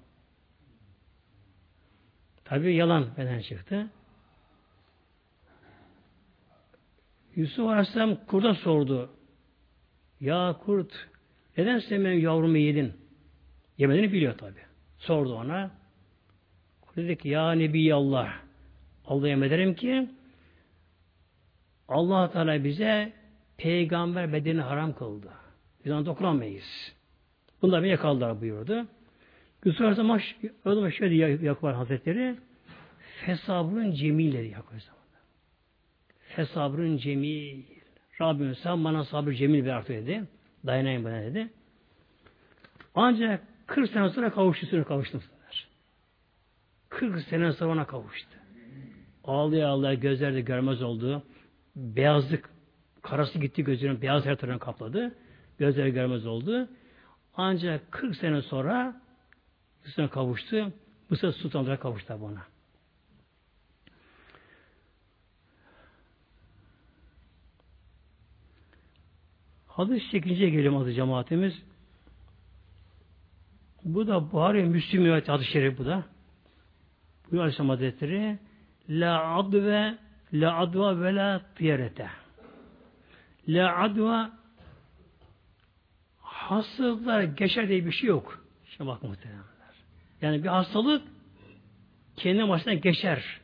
Tabi yalan beden çıktı. Yusuf Aleyhisselam kurda sordu. Ya kurt neden sen benim yavrumu yedin? Yemediğini biliyor tabi. Sordu ona. Kurt dedi ki ya Nebi Allah Allah emrederim ki allah Teala bize peygamber bedeni haram kıldı. Biz ona dokunamayız. Bunlar beni yakaladılar buyurdu. Yusuf Aleyhisselam zaman şöyle Yakup Hazretleri Fesabrın cemil dedi Yakup Aleyhisselam. Fesabrın cemil. Rabbim sen bana sabır cemil ver artık dedi. Dayanayım bana dedi. Ancak 40 sene sonra kavuştu sonra kavuştum. 40 sene sonra ona kavuştu. Ağlaya ağlaya gözlerde görmez oldu. Beyazlık, karası gitti gözlerinin beyaz her tarafını kapladı. Gözleri görmez oldu. Ancak 40 sene sonra Mısır'a kavuştu. Mısır sultanlara kavuştu buna. Hadis 8'e geliyor adı cemaatimiz. Bu da Buhari Müslüm rivayet hadis-i şerif bu da. Bu Aleyhisselam Hazretleri La adve La adva ve la tiyarete La adva hastalıklar geçer diye bir şey yok. Şimdi bak muhtemelenler. Yani bir hastalık kendi başına geçer.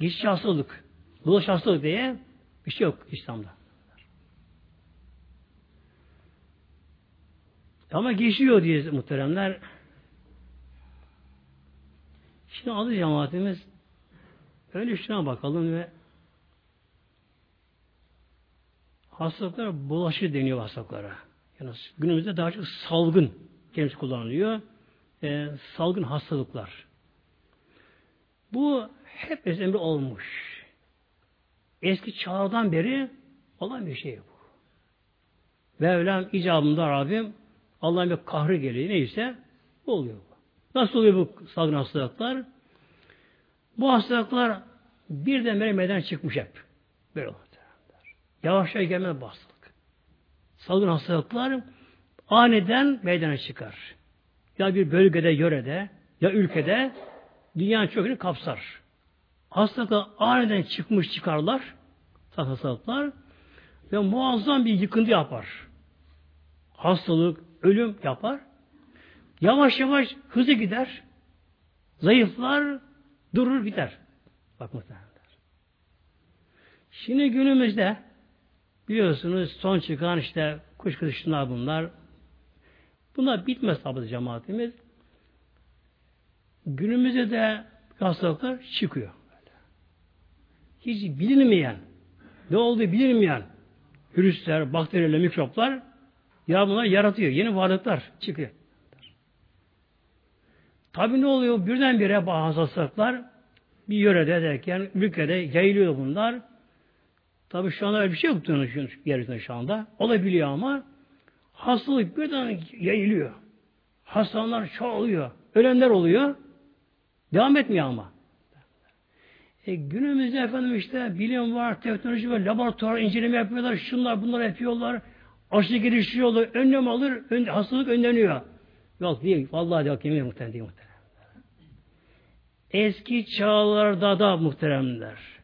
Geçici hastalık. Bulaş hastalık diye bir şey yok İslam'da. Ama geçiyor diye muhteremler. Şimdi adı cemaatimiz öyle şuna bakalım ve hastalıklar bulaşı deniyor hastalıklara. Yani günümüzde daha çok salgın kelimesi kullanılıyor. Ee, salgın hastalıklar. Bu hep emri olmuş. Eski çağdan beri olan bir şey bu. Mevlam icabında Rabbim Allah'ın bir kahrı geliyor. Neyse bu oluyor. Nasıl oluyor bu salgın hastalıklar? Bu hastalıklar birdenbire meydan çıkmış hep. Böyle oluyor. Yavaş yavaş gelmeye bu hastalık. Salgın hastalıklar aniden meydana çıkar. Ya bir bölgede, yörede, ya ülkede dünyanın çökünü kapsar. Hastalıklar aniden çıkmış çıkarlar, hastalıklar ve muazzam bir yıkıntı yapar. Hastalık, ölüm yapar. Yavaş yavaş hızı gider. Zayıflar, durur biter. Bak muhtemelen. Şimdi günümüzde biliyorsunuz son çıkan işte kuş kızışlar bunlar. Bunlar bitmez tabi cemaatimiz. Günümüzde de hastalıklar çıkıyor. Hiç bilinmeyen, ne olduğu bilinmeyen virüsler, bakteriler, mikroplar ya bunlar yaratıyor. Yeni varlıklar çıkıyor. Tabi ne oluyor? Birdenbire bazı hastalıklar bir yörede derken ülkede yayılıyor bunlar. Tabi şu anda bir şey yok yeryüzünde şu anda. Olabiliyor ama hastalık birden yayılıyor. Hastalar çoğalıyor. Ölenler oluyor. Devam etmiyor ama. E, günümüzde efendim işte bilim var, teknoloji var, laboratuvar inceleme yapıyorlar, şunlar bunlar yapıyorlar. Aşı geliştiriyorlar, önlem alır, ön, hastalık önleniyor. Yok değil, vallahi yok, yemin muhtemelen değil muhtemelen. Eski çağlarda da muhteremler.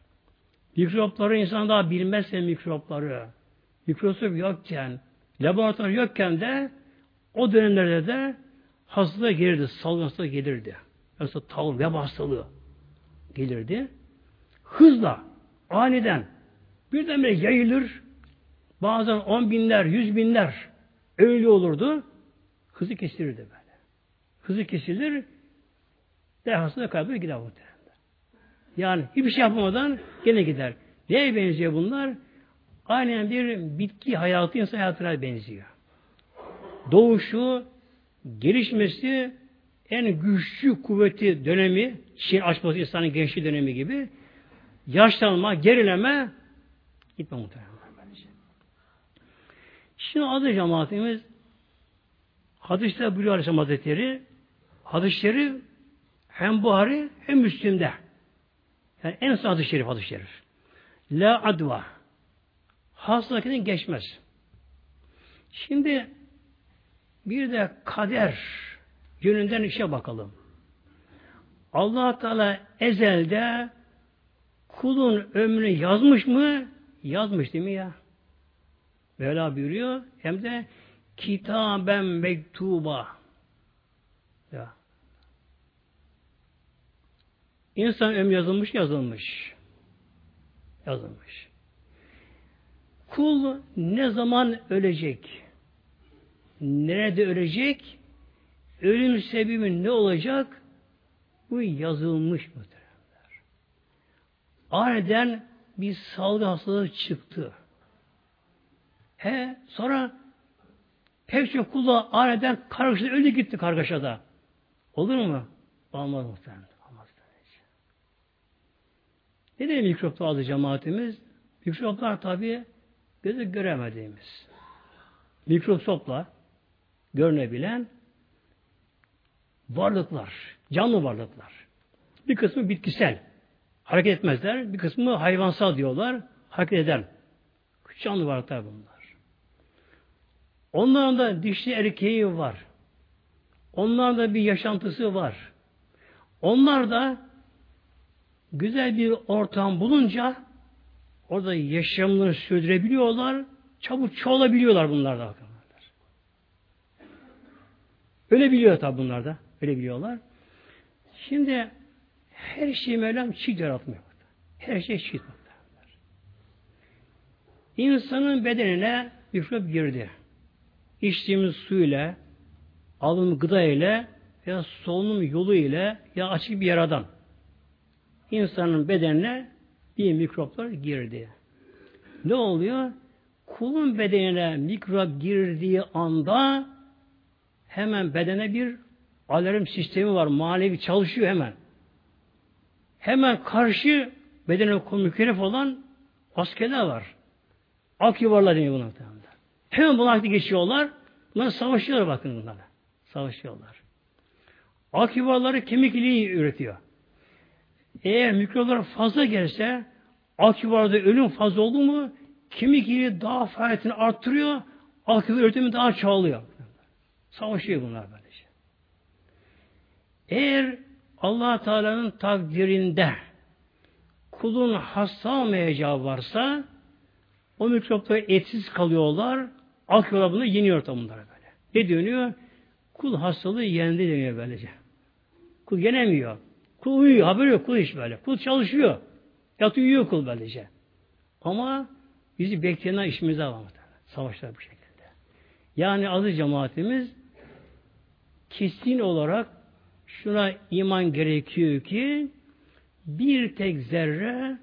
Mikropları insan daha bilmezse mikropları, mikroskop yokken, laboratuvar yokken de o dönemlerde de hastalık gelirdi, salgın hastalığı gelirdi. Mesela taun, veba hastalığı gelirdi. Hızla, aniden birdenbire yayılır. Bazen on binler, yüz binler öyle olurdu. Hızı kesilirdi böyle. Hızı kesilir, derhasında kaybolur gider muhtemelen. Yani hiçbir şey yapmadan gene gider. Neye benziyor bunlar? Aynen bir bitki hayatı insan hayatına benziyor. Doğuşu, gelişmesi, en güçlü kuvveti dönemi, şiir açması insanın gençliği dönemi gibi, yaşlanma, gerileme, gitme muhtemelen. Şimdi adı cemaatimiz hadisler buyuruyor Aleyhisselam Hazretleri hadisleri hem Buhari hem Müslim'de. Yani en son hadis-i şerif hadis-i şerif. La adva. Hastalıktan geçmez. Şimdi bir de kader yönünden işe bakalım. allah Teala ezelde kulun ömrünü yazmış mı? Yazmış değil mi ya? Mevla buyuruyor. Hem de kitaben mektuba. Ya. İnsan ömrü yazılmış yazılmış. Yazılmış. Kul ne zaman ölecek? Nerede ölecek? Ölüm sebebi ne olacak? Bu yazılmış muhteremler. Aniden bir salgı hastalığı çıktı. He, sonra pek çok kula aniden kargaşada öldü gitti kargaşada. Olur mu? Olmaz muhtemelen. Olmaz. Ne demek mikroplar aldı cemaatimiz? Mikroplar tabi gözü göremediğimiz. Mikroskopla görünebilen varlıklar, canlı varlıklar. Bir kısmı bitkisel, hareket etmezler. Bir kısmı hayvansal diyorlar, hareket eden. Canlı varlıklar bunlar. Onların da dişli erkeği var. Onların da bir yaşantısı var. Onlar da güzel bir ortam bulunca orada yaşamlarını sürdürebiliyorlar, çabuk çoğalabiliyorlar bunlar da. Öyle biliyor tabi bunlar da. Öyle biliyorlar. Şimdi her şeyi Mevlam çift yaratmıyor. Her şey çift. İnsanın bedenine mikrop girdi. İçtiğimiz suyla, alım gıda ile ya solunum yolu ile ya açık bir yaradan insanın bedenine bir mikroplar girdi. Ne oluyor? Kulun bedenine mikrop girdiği anda hemen bedene bir alarm sistemi var. Manevi çalışıyor hemen. Hemen karşı bedene mükellef olan askerler var. Ak yuvarlar deniyor buna. Hemen buna geçiyorlar. Bunlar savaşıyorlar bakın bunlara. Savaşıyorlar. Ak yuvarları kemik iliği üretiyor. Eğer mikroplar fazla gelse ak yuvarda ölüm fazla oldu mu kemik iliği daha faaliyetini arttırıyor. Ak yuvar üretimi daha çoğalıyor. Savaşıyor bunlar böylece. Eğer allah Teala'nın takdirinde kulun hasta olmayacağı varsa o mikroplar etsiz kalıyorlar. Ak yuvar bunu yeniyor tam bunlara böyle. Ne dönüyor? Kul hastalığı yendi deniyor böylece. Kul yenemiyor. Kul uyuyor. Haberi yok. Kul iş böyle. Kul çalışıyor. Yatıyor uyuyor kul böylece. Ama bizi bekleyen işimize var. Savaşlar bu şekilde. Yani aziz cemaatimiz kesin olarak şuna iman gerekiyor ki bir tek zerre,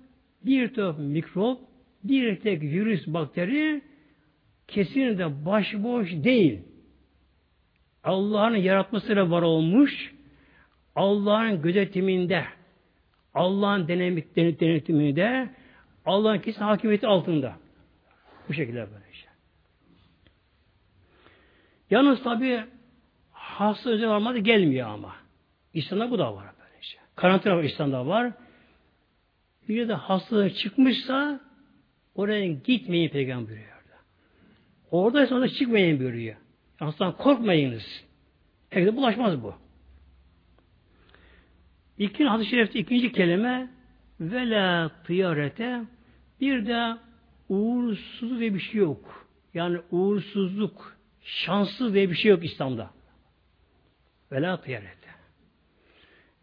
bir tek mikrop, bir tek virüs, bakteri kesinlikle başboş değil. Allah'ın yaratmasıyla var olmuş, Allah'ın gözetiminde, Allah'ın denetiminde, Allah'ın kesin hakimiyeti altında. Bu şekilde böyle şey. Yalnız tabi hasta özel olmadı gelmiyor ama. İslam'da bu da var böyle şey. Karantina var İslam'da var. Bir de hastalığı çıkmışsa oraya gitmeyin peygamber buyuruyor. Oradaysa ona çıkmayın buyuruyor. Hastadan korkmayınız. Herkese bulaşmaz bu. İkinci hadis-i şerifte ikinci kelime vela tıyarete bir de uğursuzluk diye bir şey yok. Yani uğursuzluk, şanssız diye bir şey yok İslam'da. Vela tıyarete.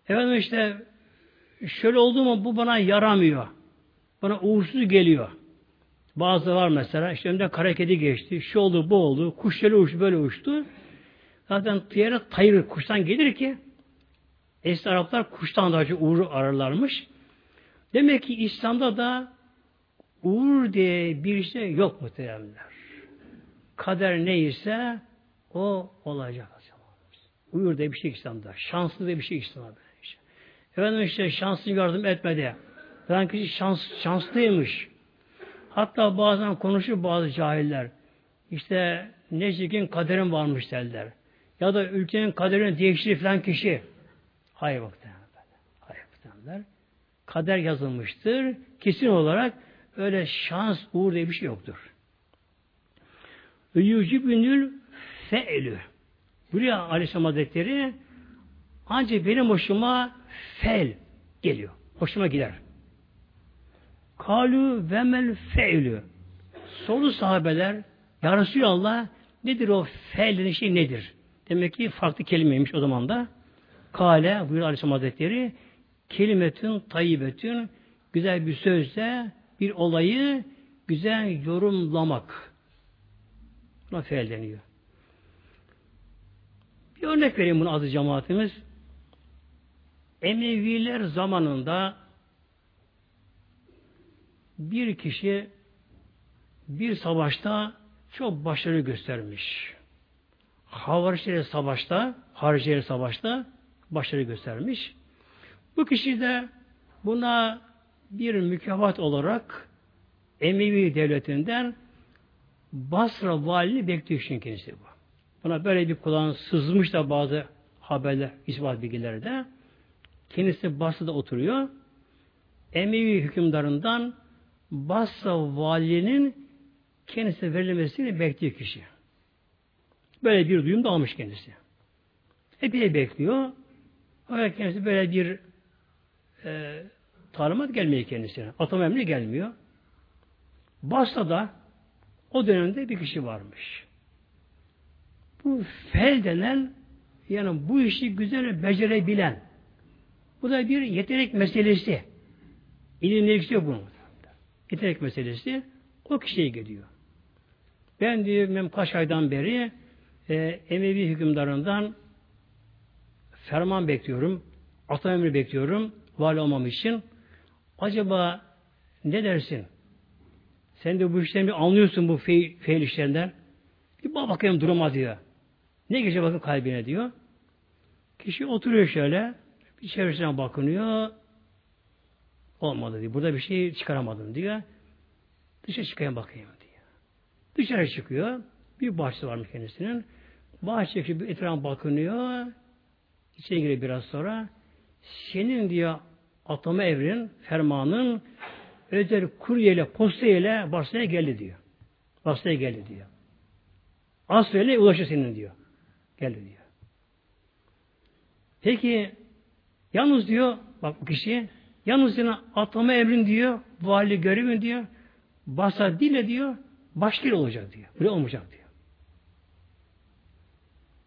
Efendim işte şöyle oldu mu bu bana yaramıyor. Bana uğursuz geliyor. Bazı var mesela işte önümden kara kedi geçti. Şu oldu bu oldu. Kuş şöyle uçtu böyle uçtu. Zaten tıyara tayır kuştan gelir ki eski Araplar kuştan daha çok uğur ararlarmış. Demek ki İslam'da da uğur diye bir şey yok muhteremler. Kader neyse o olacak. Uğur diye bir şey İslam'da. Şanslı diye bir şey İslam'da. Efendim işte şanslı yardım etmedi. Ben kişi şans, şanslıymış. Hatta bazen konuşur bazı cahiller. İşte Necik'in kaderin varmış derler. Ya da ülkenin kaderini değiştirir falan kişi. Hayır muhtemelen. Hayır muhtemelen. Kader yazılmıştır. Kesin olarak öyle şans, uğur diye bir şey yoktur. Yücibünül fe'lü. Buraya Aleyhisselam Hazretleri ancak benim hoşuma fel geliyor. Hoşuma gider. Kalu vemel fe'lü. Soru sahabeler Ya Resulallah nedir o fel şey nedir? Demek ki farklı kelimeymiş o zaman da. Kale buyuruyor Aleyhisselam Hazretleri kelimetün tayyibetün güzel bir sözle bir olayı güzel yorumlamak. Buna feal deniyor. Bir örnek vereyim bunu azı cemaatimiz. Emeviler zamanında bir kişi bir savaşta çok başarı göstermiş. Havariçleri savaşta, haricileri savaşta başarı göstermiş. Bu kişi de buna bir mükafat olarak Emevi devletinden Basra valini bekliyor için kendisi bu. Buna böyle bir kulağın sızmış da bazı haberler, ispat bilgileri de. Kendisi Basra'da oturuyor. Emevi hükümdarından Basra valinin kendisine verilmesini bekliyor kişi. Böyle bir duyum da almış kendisi. Epey bekliyor. Fakat kendisi böyle bir e, talimat gelmiyor kendisine. Atama emri gelmiyor. Basra'da o dönemde bir kişi varmış. Bu fel denen yani bu işi güzel becerebilen bu da bir yetenek meselesi. İlimle yükseliyor bunu. Yetenek meselesi o kişiye geliyor. Ben diyor ben kaç aydan beri e, Emevi hükümdarından ferman bekliyorum. Ata emri bekliyorum. Vali olmam için. Acaba ne dersin? Sen de bu işten bir anlıyorsun bu fe feil işlerinden. Bir bak bakayım duruma diyor. Ne geçe bakın kalbine diyor. Kişi oturuyor şöyle. Bir çevresine bakınıyor. Olmadı diyor. Burada bir şey çıkaramadım diyor. Dışarı çıkayım bakayım diyor. Dışarı çıkıyor. Bir bahçesi varmış kendisinin. Bahçe bir etrafa bakınıyor. İçeri giriyor biraz sonra. Senin diyor atama evrin, fermanın özel kuryeyle, posteyle Barcelona'ya geldi diyor. Barcelona'ya geldi diyor. Asfele ulaşır senin diyor. Geldi diyor. Peki yalnız diyor bak bu kişi yalnız diyor atlama emrin diyor vali görevin diyor basa dile diyor başka olacak diyor. Böyle olmayacak diyor.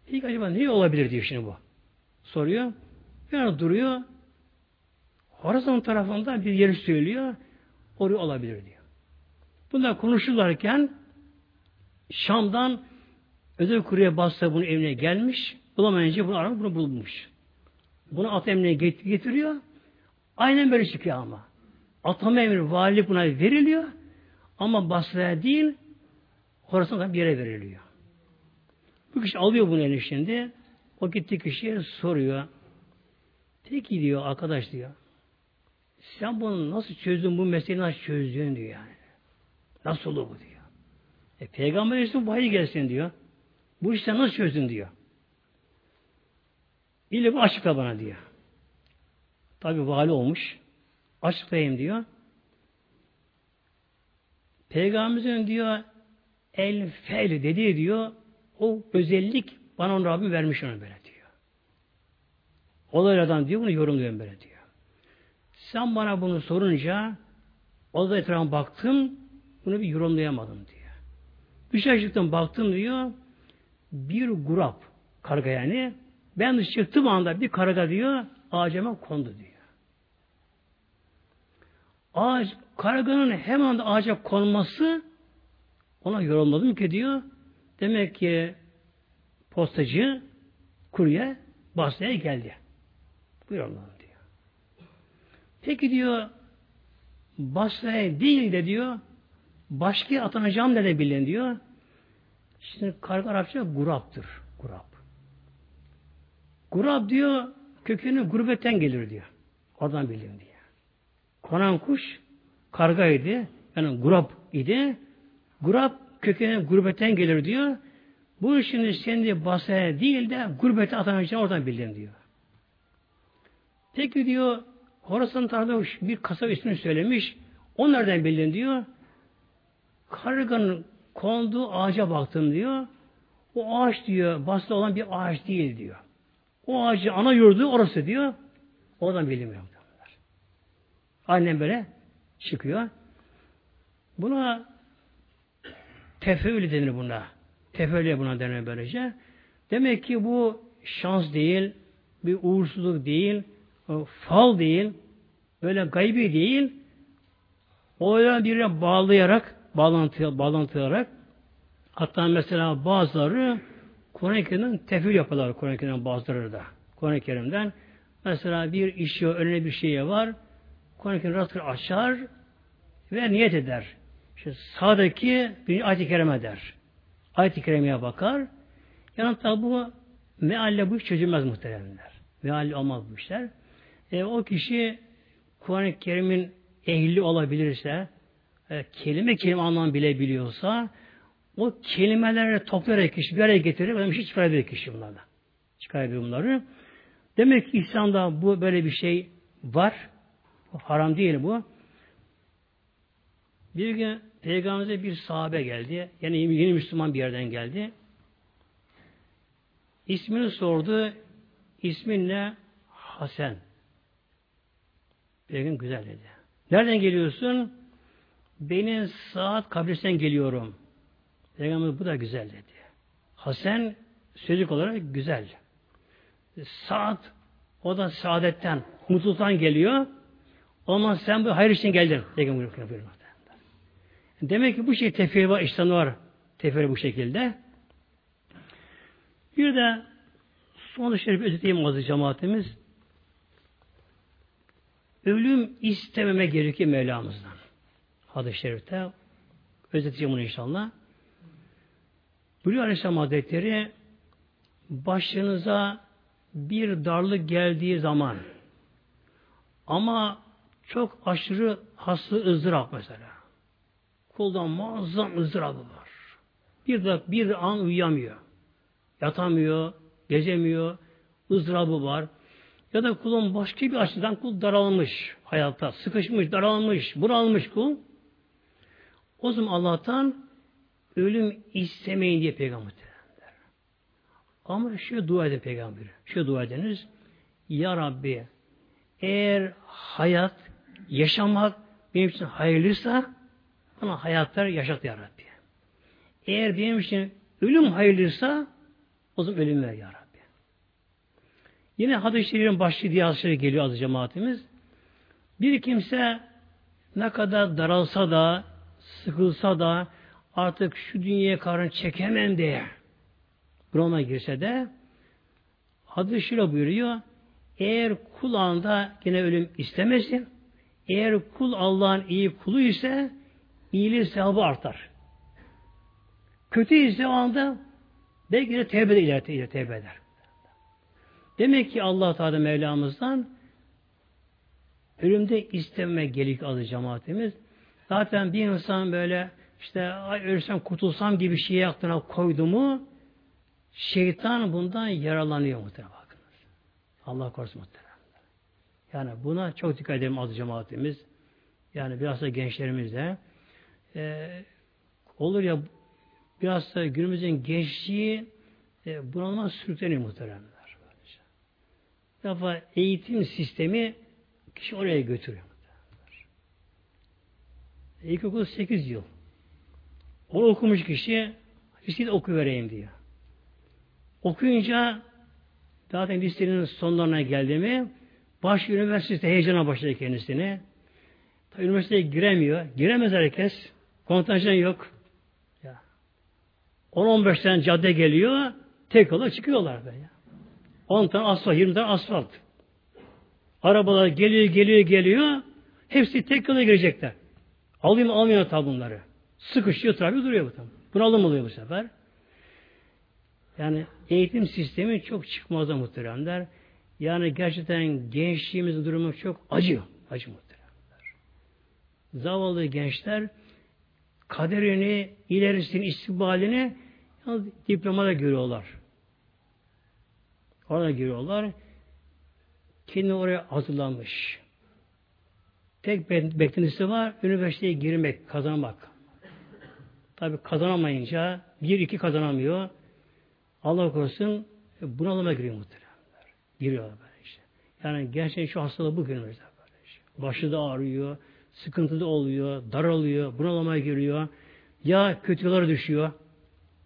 Peki acaba ne olabilir diyor şimdi bu. Soruyor. Yani duruyor. Horizon tarafında bir yeri söylüyor. Oraya olabilir diyor. Bunlar konuşurlarken Şam'dan özel kurye bastı bunun evine gelmiş. Bulamayınca bunu aramış, bunu bulmuş. Bunu at emrine getiriyor. Aynen böyle çıkıyor ama. Atama emri vali buna veriliyor. Ama Basra'ya değil Horasan'da bir yere veriliyor. Bu kişi alıyor bunu eline şimdi. O gitti kişiye soruyor. Peki diyor arkadaş diyor. Sen bunu nasıl çözdün bu meseleyi nasıl çözdün diyor yani. Nasıl olur bu diyor. E, Peygamber için vahiy gelsin diyor. Bu işi nasıl çözdün diyor. Bu açıkla bana diyor. Tabi vali olmuş. Açıklayayım diyor. Peygamberimizin diyor el fel dediği diyor o özellik bana onu Rabbim vermiş onu böyle diyor. Olaylardan diyor bunu yorumluyorum böyle diyor. Sen bana bunu sorunca o da baktım bunu bir yorumlayamadım diyor. Dışarı çıktım baktım diyor bir grup karga yani ben dışarı çıktığım anda bir karga diyor ağacıma kondu diyor. Ağaç, karganın hemen de ağaca konması ona yorumladım ki diyor demek ki postacı kurye Basra'ya geldi. Bu yorumladım diyor. Peki diyor Basra'ya değil de diyor başka atanacağım ne bilin diyor. Şimdi karga Arapça guraptır. Gurap. Gurab diyor kökünü gurbetten gelir diyor. Oradan bildim diyor. Konan kuş kargaydı. Yani gurab idi. Gurab kökünü gurbetten gelir diyor. Bu şimdi kendi basaya değil de gurbete atanacağını oradan bildim diyor. Peki diyor Horasan tarafında bir kasaba ismini söylemiş. O nereden bildin diyor. Karganın konduğu ağaca baktım diyor. O ağaç diyor baslı olan bir ağaç değil diyor. O ağacı ana yurdu orası diyor. Oradan bilmiyor. Annem böyle çıkıyor. Buna tefeül denir buna. Tefeül buna denir böylece. Demek ki bu şans değil, bir uğursuzluk değil, fal değil, böyle gaybi değil. O yüzden birine bağlayarak, bağlantı, bağlantılayarak hatta mesela bazıları Kur'an-ı Kerim'den tefil yaparlar Kur'an-ı Kerim'den bazıları da. Kur'an-ı Kerim'den mesela bir işi önüne bir şeye var Kur'an-ı Kerim açar ve niyet eder. İşte sağdaki bir ayet-i kerime der. Ayet-i kerimeye bakar. Yani tabi bu mealle bu iş çözülmez muhteremler. Mealle olmaz bu işler. E, o kişi Kur'an-ı Kerim'in ehli olabilirse, e, kelime kelime anlam bilebiliyorsa, o kelimeleri toplayarak kişi bir araya getirir, bir şey çıkarabilir kişi bunlardan. Çıkarabilir bunları. Demek ki İslam'da bu böyle bir şey var. Haram değil bu. Bir gün Peygamberimize bir sahabe geldi. Yani yeni Müslüman bir yerden geldi. İsmini sordu. İsmin ne? Hasan. Peygamber güzel dedi. Nereden geliyorsun? Benim saat kabristen geliyorum. Peygamber bu da güzel dedi. Hasan sözlük olarak güzel. Saat o da saadetten, mutluluktan geliyor. O zaman sen bu hayır için geldin. Peygamber. Demek ki bu şey tefsiri var, işten var. Tefsiri bu şekilde. Bir de son şerif özeteyim azı cemaatimiz. Ölüm istememe gerekiyor Mevlamızdan. Hadis-i şerifte özeteceğim bunu inşallah. Buyuruyor Aleyhisselam Hazretleri başınıza bir darlık geldiği zaman ama çok aşırı hasta ızdırap mesela. Kuldan muazzam ızdırabı var. Bir de bir an uyuyamıyor. Yatamıyor, gezemiyor, ızdırabı var. Ya da kulun başka bir açıdan kul daralmış hayatta, sıkışmış, daralmış, buralmış kul. O zaman Allah'tan ölüm istemeyin diye peygamber der. Ama şu dua edin peygamberi. Şu dua ediniz. Ya Rabbi eğer hayat, yaşamak benim için hayırlıysa bana hayatlar yaşat ya Rabbi. Eğer benim için ölüm hayırlıysa o zaman ölüm ver ya Rabbi. Yine hadis-i şerifin başlığı diye geliyor az cemaatimiz. Bir kimse ne kadar daralsa da, sıkılsa da, artık şu dünyaya karın çekemem diye Roma girse de hadis-i şöyle buyuruyor. Eğer kul anda yine ölüm istemesin, eğer kul Allah'ın iyi kulu ise iyiliği sevabı artar. Kötü ise o belki de tevbe de ileride, tevbe eder. Demek ki Allah Teala Mevlamızdan ölümde isteme gelik adı cemaatimiz. Zaten bir insan böyle işte ay ölsem kurtulsam gibi şeyi aklına koydu mu şeytan bundan yaralanıyor muhtemelen bakınız. Allah korusun muhtemelen. Yani buna çok dikkat edelim az cemaatimiz. Yani biraz da gençlerimiz de e, olur ya biraz da günümüzün gençliği e, bunalıma sürükleniyor muhteremler. Bir defa eğitim sistemi kişi oraya götürüyor. İlkokul 8 yıl. Onu okumuş kişi liseyi okuyvereyim diyor. Okuyunca zaten listenin sonlarına geldi mi baş üniversite heyecana başladı kendisini. Tabi üniversiteye giremiyor. Giremez herkes. Kontenjan yok. Ya. 10-15 tane cadde geliyor. Tek yola çıkıyorlar böyle. 10 tane asfalt, 20 tane asfalt. Arabalar geliyor, geliyor, geliyor. Hepsi tek yola girecekler. Alayım almıyor tabi bunları. Sıkışıyor, trafik duruyor bu tam. Bunalım oluyor bu sefer. Yani eğitim sistemi çok çıkmazda muhteremler. Yani gerçekten gençliğimizin durumu çok acıyor. Acı muhteremler. Zavallı gençler kaderini, ilerisini, istikbalini diplomada görüyorlar. Orada giriyorlar. Kendi oraya hazırlanmış. Tek beklentisi var, üniversiteye girmek, kazanmak. Tabi kazanamayınca, bir iki kazanamıyor. Allah korusun bunalıma giriyor muhteremler. Giriyorlar böyle işte. Yani gerçekten şu hastalığı bu günümüzde böyle. Başı da ağrıyor, sıkıntı da oluyor, daralıyor, bunalıma giriyor. Ya kötü yollara düşüyor,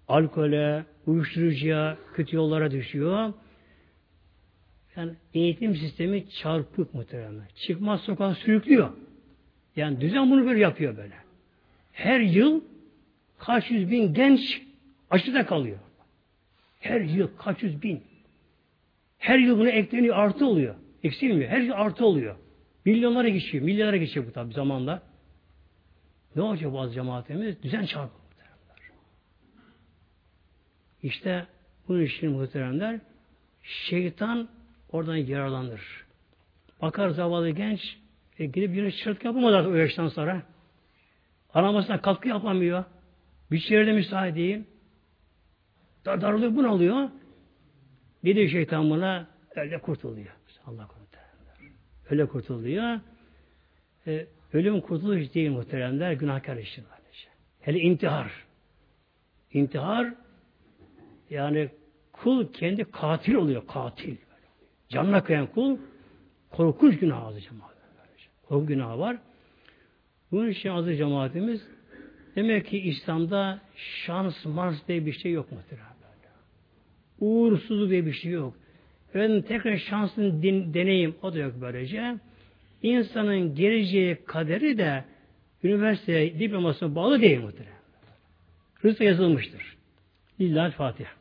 alkole, uyuşturucuya, kötü yollara düşüyor. Yani eğitim sistemi çarpık muhtemelen. Çıkmaz sokağa sürüklüyor. Yani düzen bunu böyle yapıyor böyle. Her yıl kaç yüz bin genç aşıda kalıyor. Her yıl kaç yüz bin. Her yıl buna ekleniyor, artı oluyor. Eksilmiyor. Her yıl artı oluyor. Milyonlara geçiyor. Milyonlara geçiyor bu tabi zamanda. Ne olacak bazı cemaatimiz? Düzen çarpıyor. İşte bunun için muhteremler şeytan Oradan yararlanır. Bakar zavallı genç e, gidip yine çırtk yapamaz artık o yaştan sonra. Aramasına katkı yapamıyor. Bir şehirde müsait değil. Dar daralıyor, bunalıyor. Bir de şeytan buna öyle kurtuluyor. Allah kurtuluyor. Öyle kurtuluyor. E, ölüm kurtuluş değil muhteremler, günahkar işi var. Hele intihar. İntihar yani kul kendi katil oluyor, katil. Canına kıyan kul korkunç günah azı cemaat. Korkunç günah var. Bunun için azı cemaatimiz demek ki İslam'da şans, mars diye bir şey yok muhtemelen. Uğursuzluk diye bir şey yok. Ben tekrar şansın din, deneyim o da yok böylece. İnsanın geleceği kaderi de üniversite diplomasına bağlı değil muhtemelen. Rızka yazılmıştır. Lillahi Fatiha.